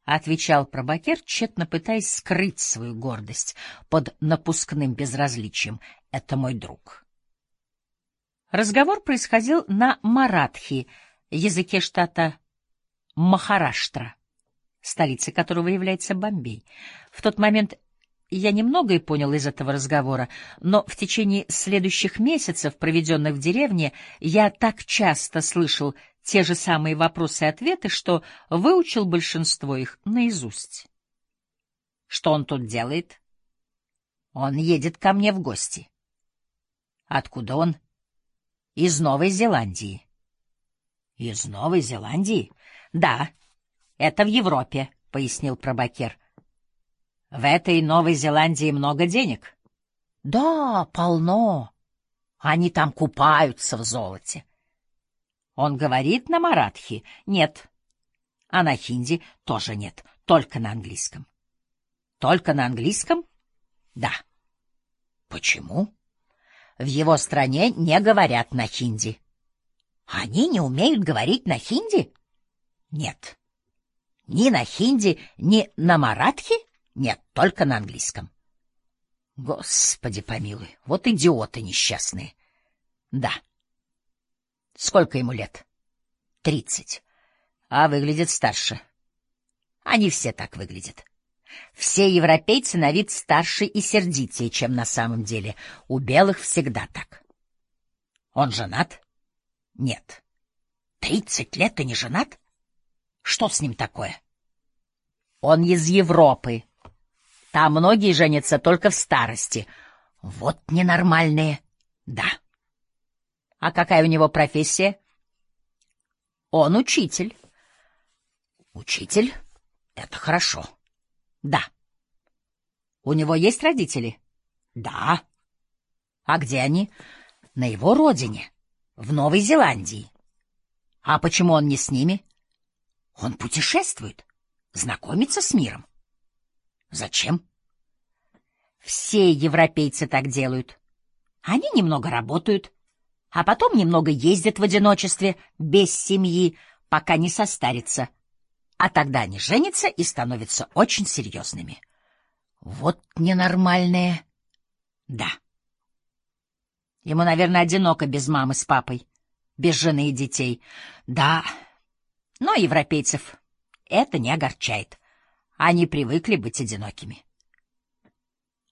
отвечал пробакер, тщетно пытаясь скрыть свою гордость под напускным безразличием. Это мой друг. Разговор происходил на маратхи, языке штата Махараштра, столицей которого является Бомбей. В тот момент я немного понял из этого разговора, но в течение следующих месяцев, проведенных в деревне, я так часто слышал те же самые вопросы и ответы, что выучил большинство их наизусть. Что он тут делает? Он едет ко мне в гости. Откуда он? Из Новой Зеландии. Из Новой Зеландии? Да, это в Европе, пояснил пробакер. В этой Новой Зеландии много денег? Да, полно. Они там купаются в золоте. Он говорит на маратхи? Нет. А на хинди тоже нет, только на английском. Только на английском? Да. Почему? В его стране не говорят на хинди. Они не умеют говорить на хинди? Нет. Ни на хинди, ни на маратхи? Нет, только на английском. Господи помилуй, вот идиоты несчастные. Да. Сколько ему лет? Тридцать. А выглядит старше. Они все так выглядят. Все европейцы на вид старше и сердитее, чем на самом деле. У белых всегда так. Он женат? Нет. Тридцать лет и не женат? Что с ним такое? Он из Европы. Там многие женятся только в старости. Вот ненормальные. Да. А какая у него профессия? Он учитель. Учитель? Это хорошо. Да. У него есть родители? Да. А где они? На его родине, в Новой Зеландии. А почему он не с ними? Он путешествует, знакомится с миром. Зачем? Все европейцы так делают. Они немного работают, а потом немного ездят в одиночестве, без семьи, пока не состарятся. А тогда они женятся и становятся очень серьезными. Вот ненормальные. Да. Ему, наверное, одиноко без мамы с папой, без жены и детей. Да, но европейцев это не огорчает. Они привыкли быть одинокими.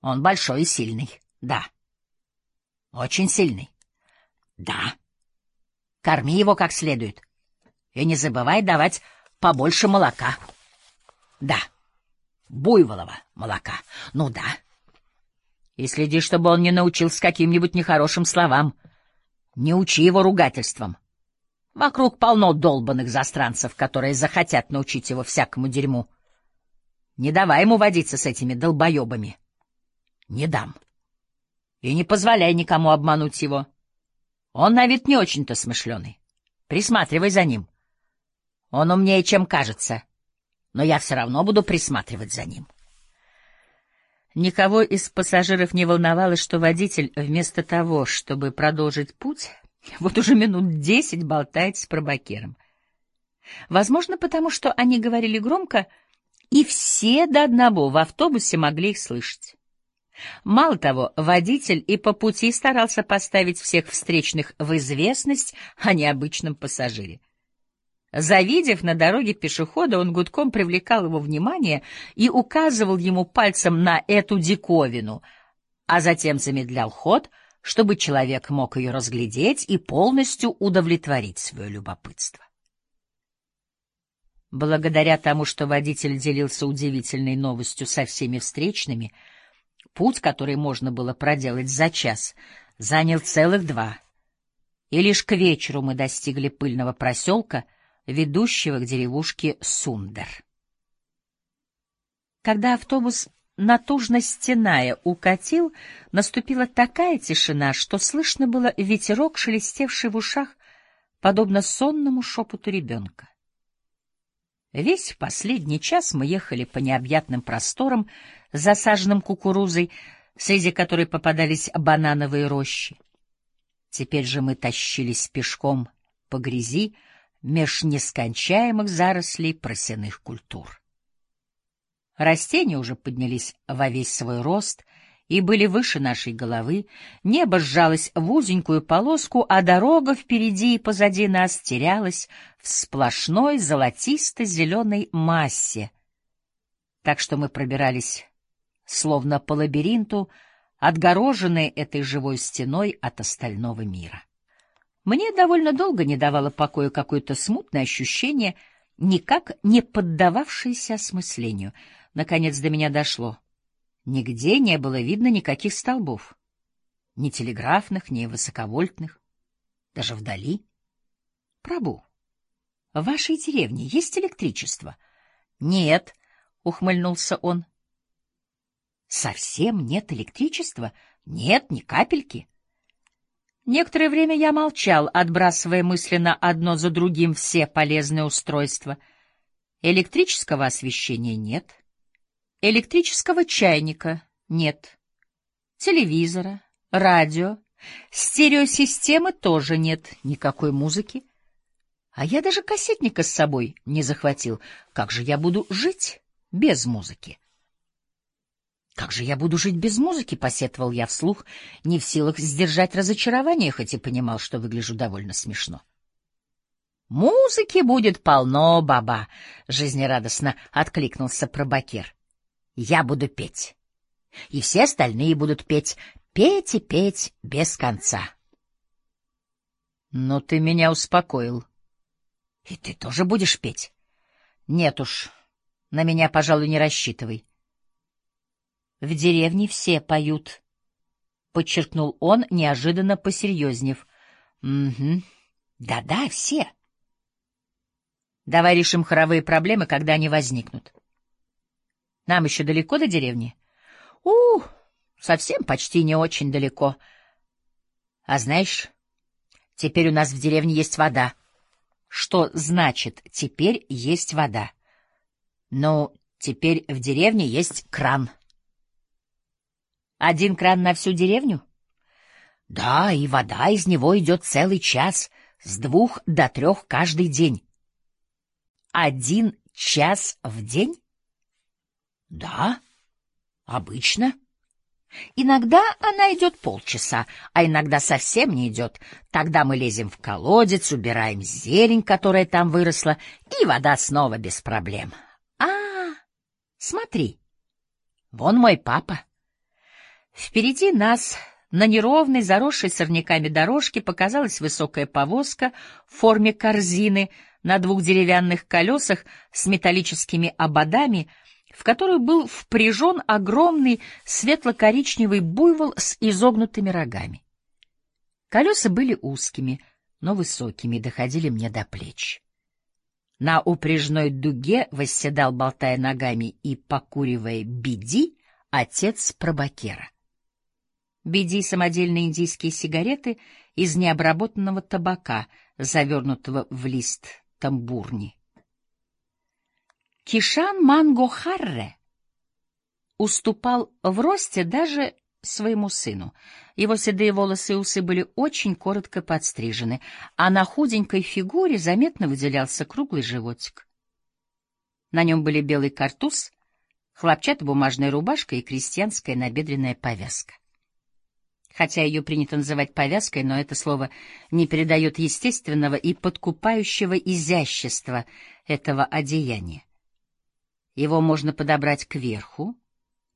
Он большой и сильный, да. Очень сильный. Да. Корми его как следует. И не забывай давать побольше молока. Да. Буйволова молока. Ну да. И следи, чтобы он не научился каким-нибудь нехорошим словам. Не учи его ругательствам. Вокруг полно долбанных застранцев, которые захотят научить его всякому дерьму. Не давай ему водиться с этими долбоебами. Не дам. И не позволяй никому обмануть его. Он на вид не очень-то смышленый. Присматривай за ним. Он умнее, чем кажется, но я все равно буду присматривать за ним. Никого из пассажиров не волновало, что водитель, вместо того, чтобы продолжить путь, вот уже минут десять болтает с пробакером. Возможно, потому что они говорили громко, и все до одного в автобусе могли их слышать. Мало того, водитель и по пути старался поставить всех встречных в известность о необычном пассажире. Завидев на дороге пешехода, он гудком привлекал его внимание и указывал ему пальцем на эту диковину, а затем замедлял ход, чтобы человек мог ее разглядеть и полностью удовлетворить свое любопытство. Благодаря тому, что водитель делился удивительной новостью со всеми встречными, — Путь, который можно было проделать за час, занял целых два. И лишь к вечеру мы достигли пыльного проселка, ведущего к деревушке Сундер. Когда автобус, натужно стеная, укатил, наступила такая тишина, что слышно было ветерок, шелестевший в ушах, подобно сонному шепоту ребенка. Весь последний час мы ехали по необъятным просторам, засаженным кукурузой, среди которой попадались банановые рощи. Теперь же мы тащились пешком по грязи меж нескончаемых зарослей просяных культур. Растения уже поднялись во весь свой рост и были выше нашей головы, небо сжалось в узенькую полоску, а дорога впереди и позади нас терялась в сплошной золотисто-зеленой массе. Так что мы пробирались, словно по лабиринту, отгороженные этой живой стеной от остального мира. Мне довольно долго не давало покоя какое-то смутное ощущение, никак не поддававшееся осмыслению — Наконец до меня дошло. Нигде не было видно никаких столбов. Ни телеграфных, ни высоковольтных. Даже вдали. Прабу, в вашей деревне есть электричество? Нет, ухмыльнулся он. Совсем нет электричества? Нет, ни капельки. Некоторое время я молчал, отбрасывая мысленно одно за другим все полезные устройства. Электрического освещения нет. Электрического чайника нет. Телевизора, радио, стереосистемы тоже нет, никакой музыки. А я даже кассетника с собой не захватил. Как же я буду жить без музыки? Как же я буду жить без музыки, посетовал я вслух, не в силах сдержать разочарование, хоть и понимал, что выгляжу довольно смешно. Музыки будет полно, баба, жизнерадостно откликнулся пробакер. Я буду петь. И все остальные будут петь, петь и петь без конца. Но ты меня успокоил. И ты тоже будешь петь? Нет уж, на меня, пожалуй, не рассчитывай. В деревне все поют, — подчеркнул он, неожиданно посерьезнев. — Угу. Да-да, все. Давай решим хоровые проблемы, когда они возникнут. Нам еще далеко до деревни? У, совсем почти не очень далеко. А знаешь, теперь у нас в деревне есть вода. Что значит «теперь есть вода»? Ну, теперь в деревне есть кран. Один кран на всю деревню? Да, и вода из него идет целый час, с двух до трех каждый день. Один час в день? Да, обычно. Иногда она идет полчаса, а иногда совсем не идет. Тогда мы лезем в колодец, убираем зелень, которая там выросла, и вода снова без проблем. А, смотри, вон мой папа. Впереди нас на неровной, заросшей сорняками дорожке показалась высокая повозка в форме корзины на двух деревянных колесах с металлическими ободами — в которую был впряжен огромный светло-коричневый буйвол с изогнутыми рогами. Колеса были узкими, но высокими, доходили мне до плеч. На упряжной дуге восседал, болтая ногами и покуривая биди, отец пробакера. Биди — самодельные индийские сигареты из необработанного табака, завернутого в лист тамбурни. Кишан Мангохарре уступал в росте даже своему сыну. Его седые волосы и усы были очень коротко подстрижены, а на худенькой фигуре заметно выделялся круглый животик. На нем были белый картуз, хлопчатобумажная рубашка и крестьянская набедренная повязка. Хотя ее принято называть повязкой, но это слово не передает естественного и подкупающего изящества этого одеяния. Его можно подобрать кверху,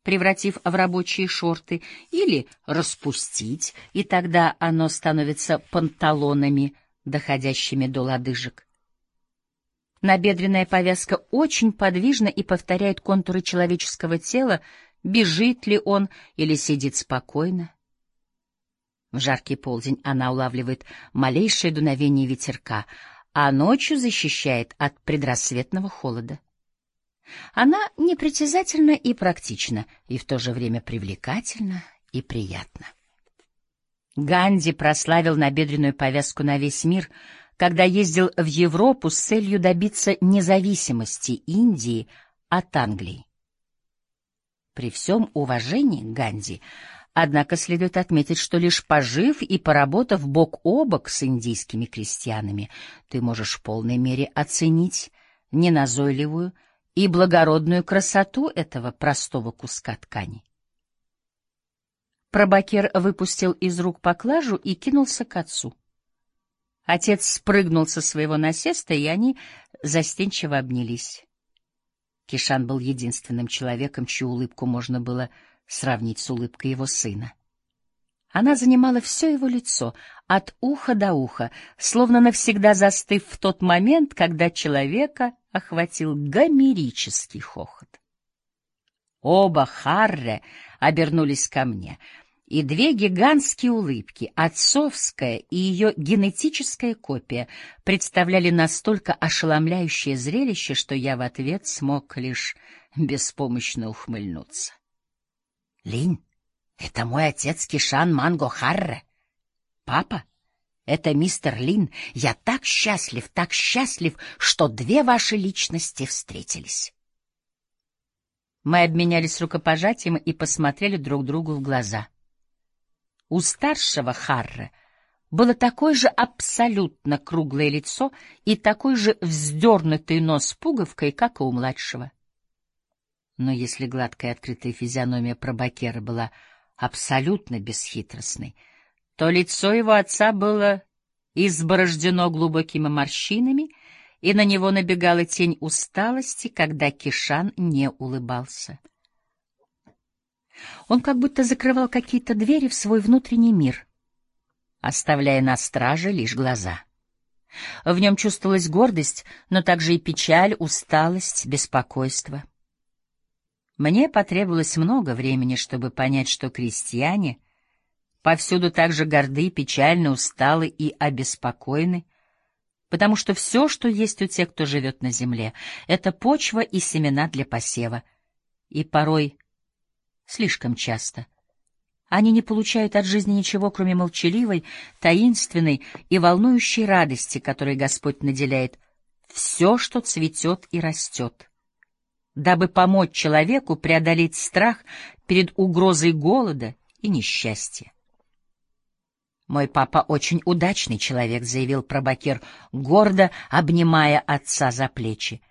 превратив в рабочие шорты, или распустить, и тогда оно становится панталонами, доходящими до лодыжек. Набедренная повязка очень подвижна и повторяет контуры человеческого тела, бежит ли он или сидит спокойно. В жаркий полдень она улавливает малейшее дуновение ветерка, а ночью защищает от предрассветного холода. Она непритязательна и практична, и в то же время привлекательна и приятна. Ганди прославил набедренную повязку на весь мир, когда ездил в Европу с целью добиться независимости Индии от Англии. При всем уважении Ганди, однако следует отметить, что лишь пожив и поработав бок о бок с индийскими крестьянами, ты можешь в полной мере оценить неназойливую, и благородную красоту этого простого куска ткани. Пробакер выпустил из рук поклажу и кинулся к отцу. Отец спрыгнул со своего насеста, и они застенчиво обнялись. Кишан был единственным человеком, чью улыбку можно было сравнить с улыбкой его сына. Она занимала все его лицо, от уха до уха, словно навсегда застыв в тот момент, когда человека охватил гомерический хохот. Оба Харре обернулись ко мне, и две гигантские улыбки, отцовская и ее генетическая копия, представляли настолько ошеломляющее зрелище, что я в ответ смог лишь беспомощно ухмыльнуться. — Линь, это мой отец Кишан Манго Харре. Папа, это мистер Лин. Я так счастлив, так счастлив, что две ваши личности встретились. Мы обменялись рукопожатием и посмотрели друг другу в глаза. У старшего Харре было такое же абсолютно круглое лицо и такой же вздернутый нос пуговкой, как и у младшего. Но если гладкая открытая физиономия пробакера была абсолютно бесхитростной, то лицо его отца было изборождено глубокими морщинами, и на него набегала тень усталости, когда Кишан не улыбался. Он как будто закрывал какие-то двери в свой внутренний мир, оставляя на страже лишь глаза. В нем чувствовалась гордость, но также и печаль, усталость, беспокойство. Мне потребовалось много времени, чтобы понять, что крестьяне повсюду так же горды, печальны, усталы и обеспокоены, потому что все, что есть у тех, кто живет на земле, — это почва и семена для посева. И порой, слишком часто, они не получают от жизни ничего, кроме молчаливой, таинственной и волнующей радости, которой Господь наделяет все, что цветет и растет дабы помочь человеку преодолеть страх перед угрозой голода и несчастья. «Мой папа очень удачный человек», — заявил Пробакер, гордо обнимая отца за плечи.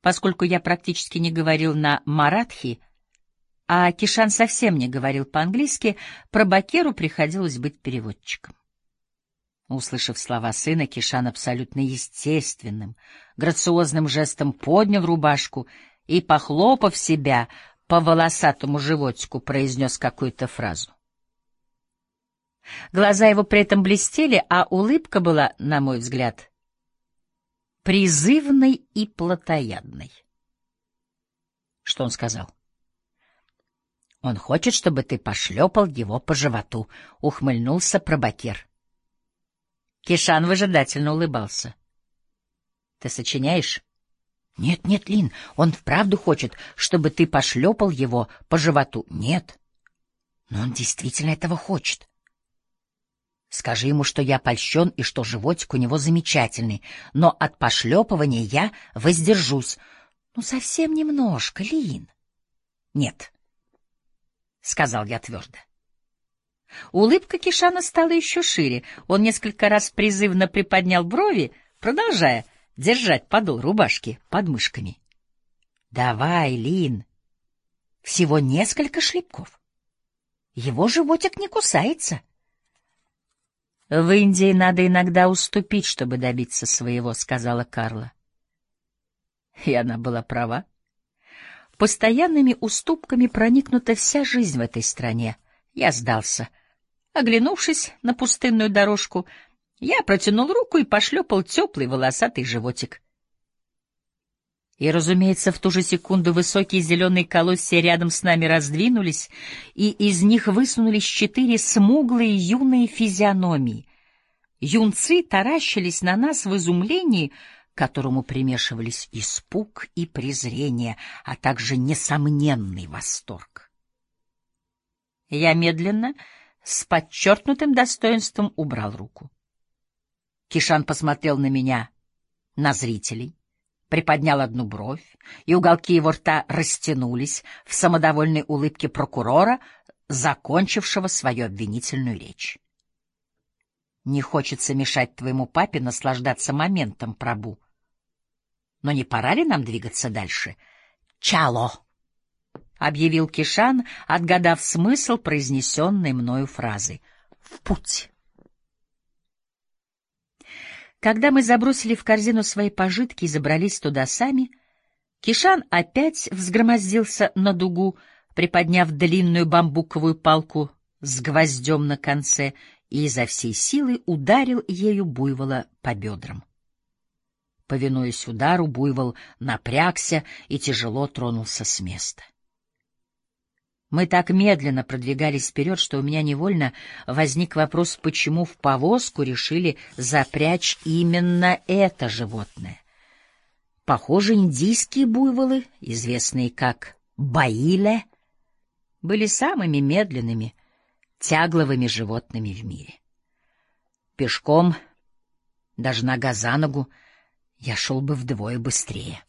Поскольку я практически не говорил на маратхи, а Кишан совсем не говорил по-английски, Пробакеру приходилось быть переводчиком. Услышав слова сына, Кишан абсолютно естественным, грациозным жестом поднял рубашку и, похлопав себя по волосатому животику, произнес какую-то фразу. Глаза его при этом блестели, а улыбка была, на мой взгляд, призывной и плотоядной. Что он сказал? Он хочет, чтобы ты пошлепал его по животу, — ухмыльнулся пробакер. Кишан выжидательно улыбался. — Ты сочиняешь? — Нет, нет, Лин, он вправду хочет, чтобы ты пошлепал его по животу. — Нет. Но он действительно этого хочет. Скажи ему, что я польщен и что животик у него замечательный, но от пошлепывания я воздержусь. Ну, совсем немножко, Лин. — Нет, — сказал я твердо. — Улыбка Кишана стала еще шире. Он несколько раз призывно приподнял брови, продолжая держать подол рубашки под мышками. — Давай, Лин. Всего несколько шлепков. Его животик не кусается. — В Индии надо иногда уступить, чтобы добиться своего, — сказала Карла. И она была права. Постоянными уступками проникнута вся жизнь в этой стране. Я сдался — Оглянувшись на пустынную дорожку, я протянул руку и пошлепал теплый волосатый животик. И, разумеется, в ту же секунду высокие зеленые колосья рядом с нами раздвинулись, и из них высунулись четыре смуглые юные физиономии. Юнцы таращились на нас в изумлении, которому примешивались испуг и презрение, а также несомненный восторг. Я медленно с подчеркнутым достоинством убрал руку. Кишан посмотрел на меня, на зрителей, приподнял одну бровь, и уголки его рта растянулись в самодовольной улыбке прокурора, закончившего свою обвинительную речь. Не хочется мешать твоему папе наслаждаться моментом, Прабу. Но не пора ли нам двигаться дальше? «Чало!» — объявил Кишан, отгадав смысл произнесенной мною фразы. «В путь!» Когда мы забросили в корзину свои пожитки и забрались туда сами, Кишан опять взгромоздился на дугу, приподняв длинную бамбуковую палку с гвоздем на конце и изо всей силы ударил ею буйвола по бедрам. Повинуясь удару, буйвол напрягся и тяжело тронулся с места. Мы так медленно продвигались вперед, что у меня невольно возник вопрос, почему в повозку решили запрячь именно это животное. Похоже, индийские буйволы, известные как баиле, были самыми медленными, тягловыми животными в мире. Пешком, даже нога за ногу, я шел бы вдвое быстрее.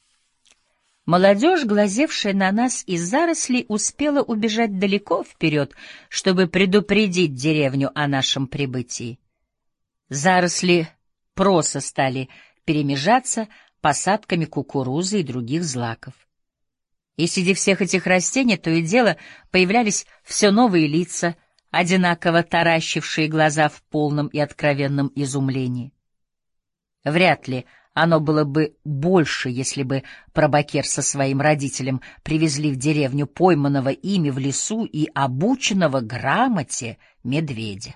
Молодежь, глазевшая на нас из зарослей, успела убежать далеко вперед, чтобы предупредить деревню о нашем прибытии. Заросли проса стали перемежаться посадками кукурузы и других злаков. И среди всех этих растений то и дело появлялись все новые лица, одинаково таращившие глаза в полном и откровенном изумлении. Вряд ли оно было бы больше, если бы Пробакер со своим родителем привезли в деревню пойманного ими в лесу и обученного грамоте медведя.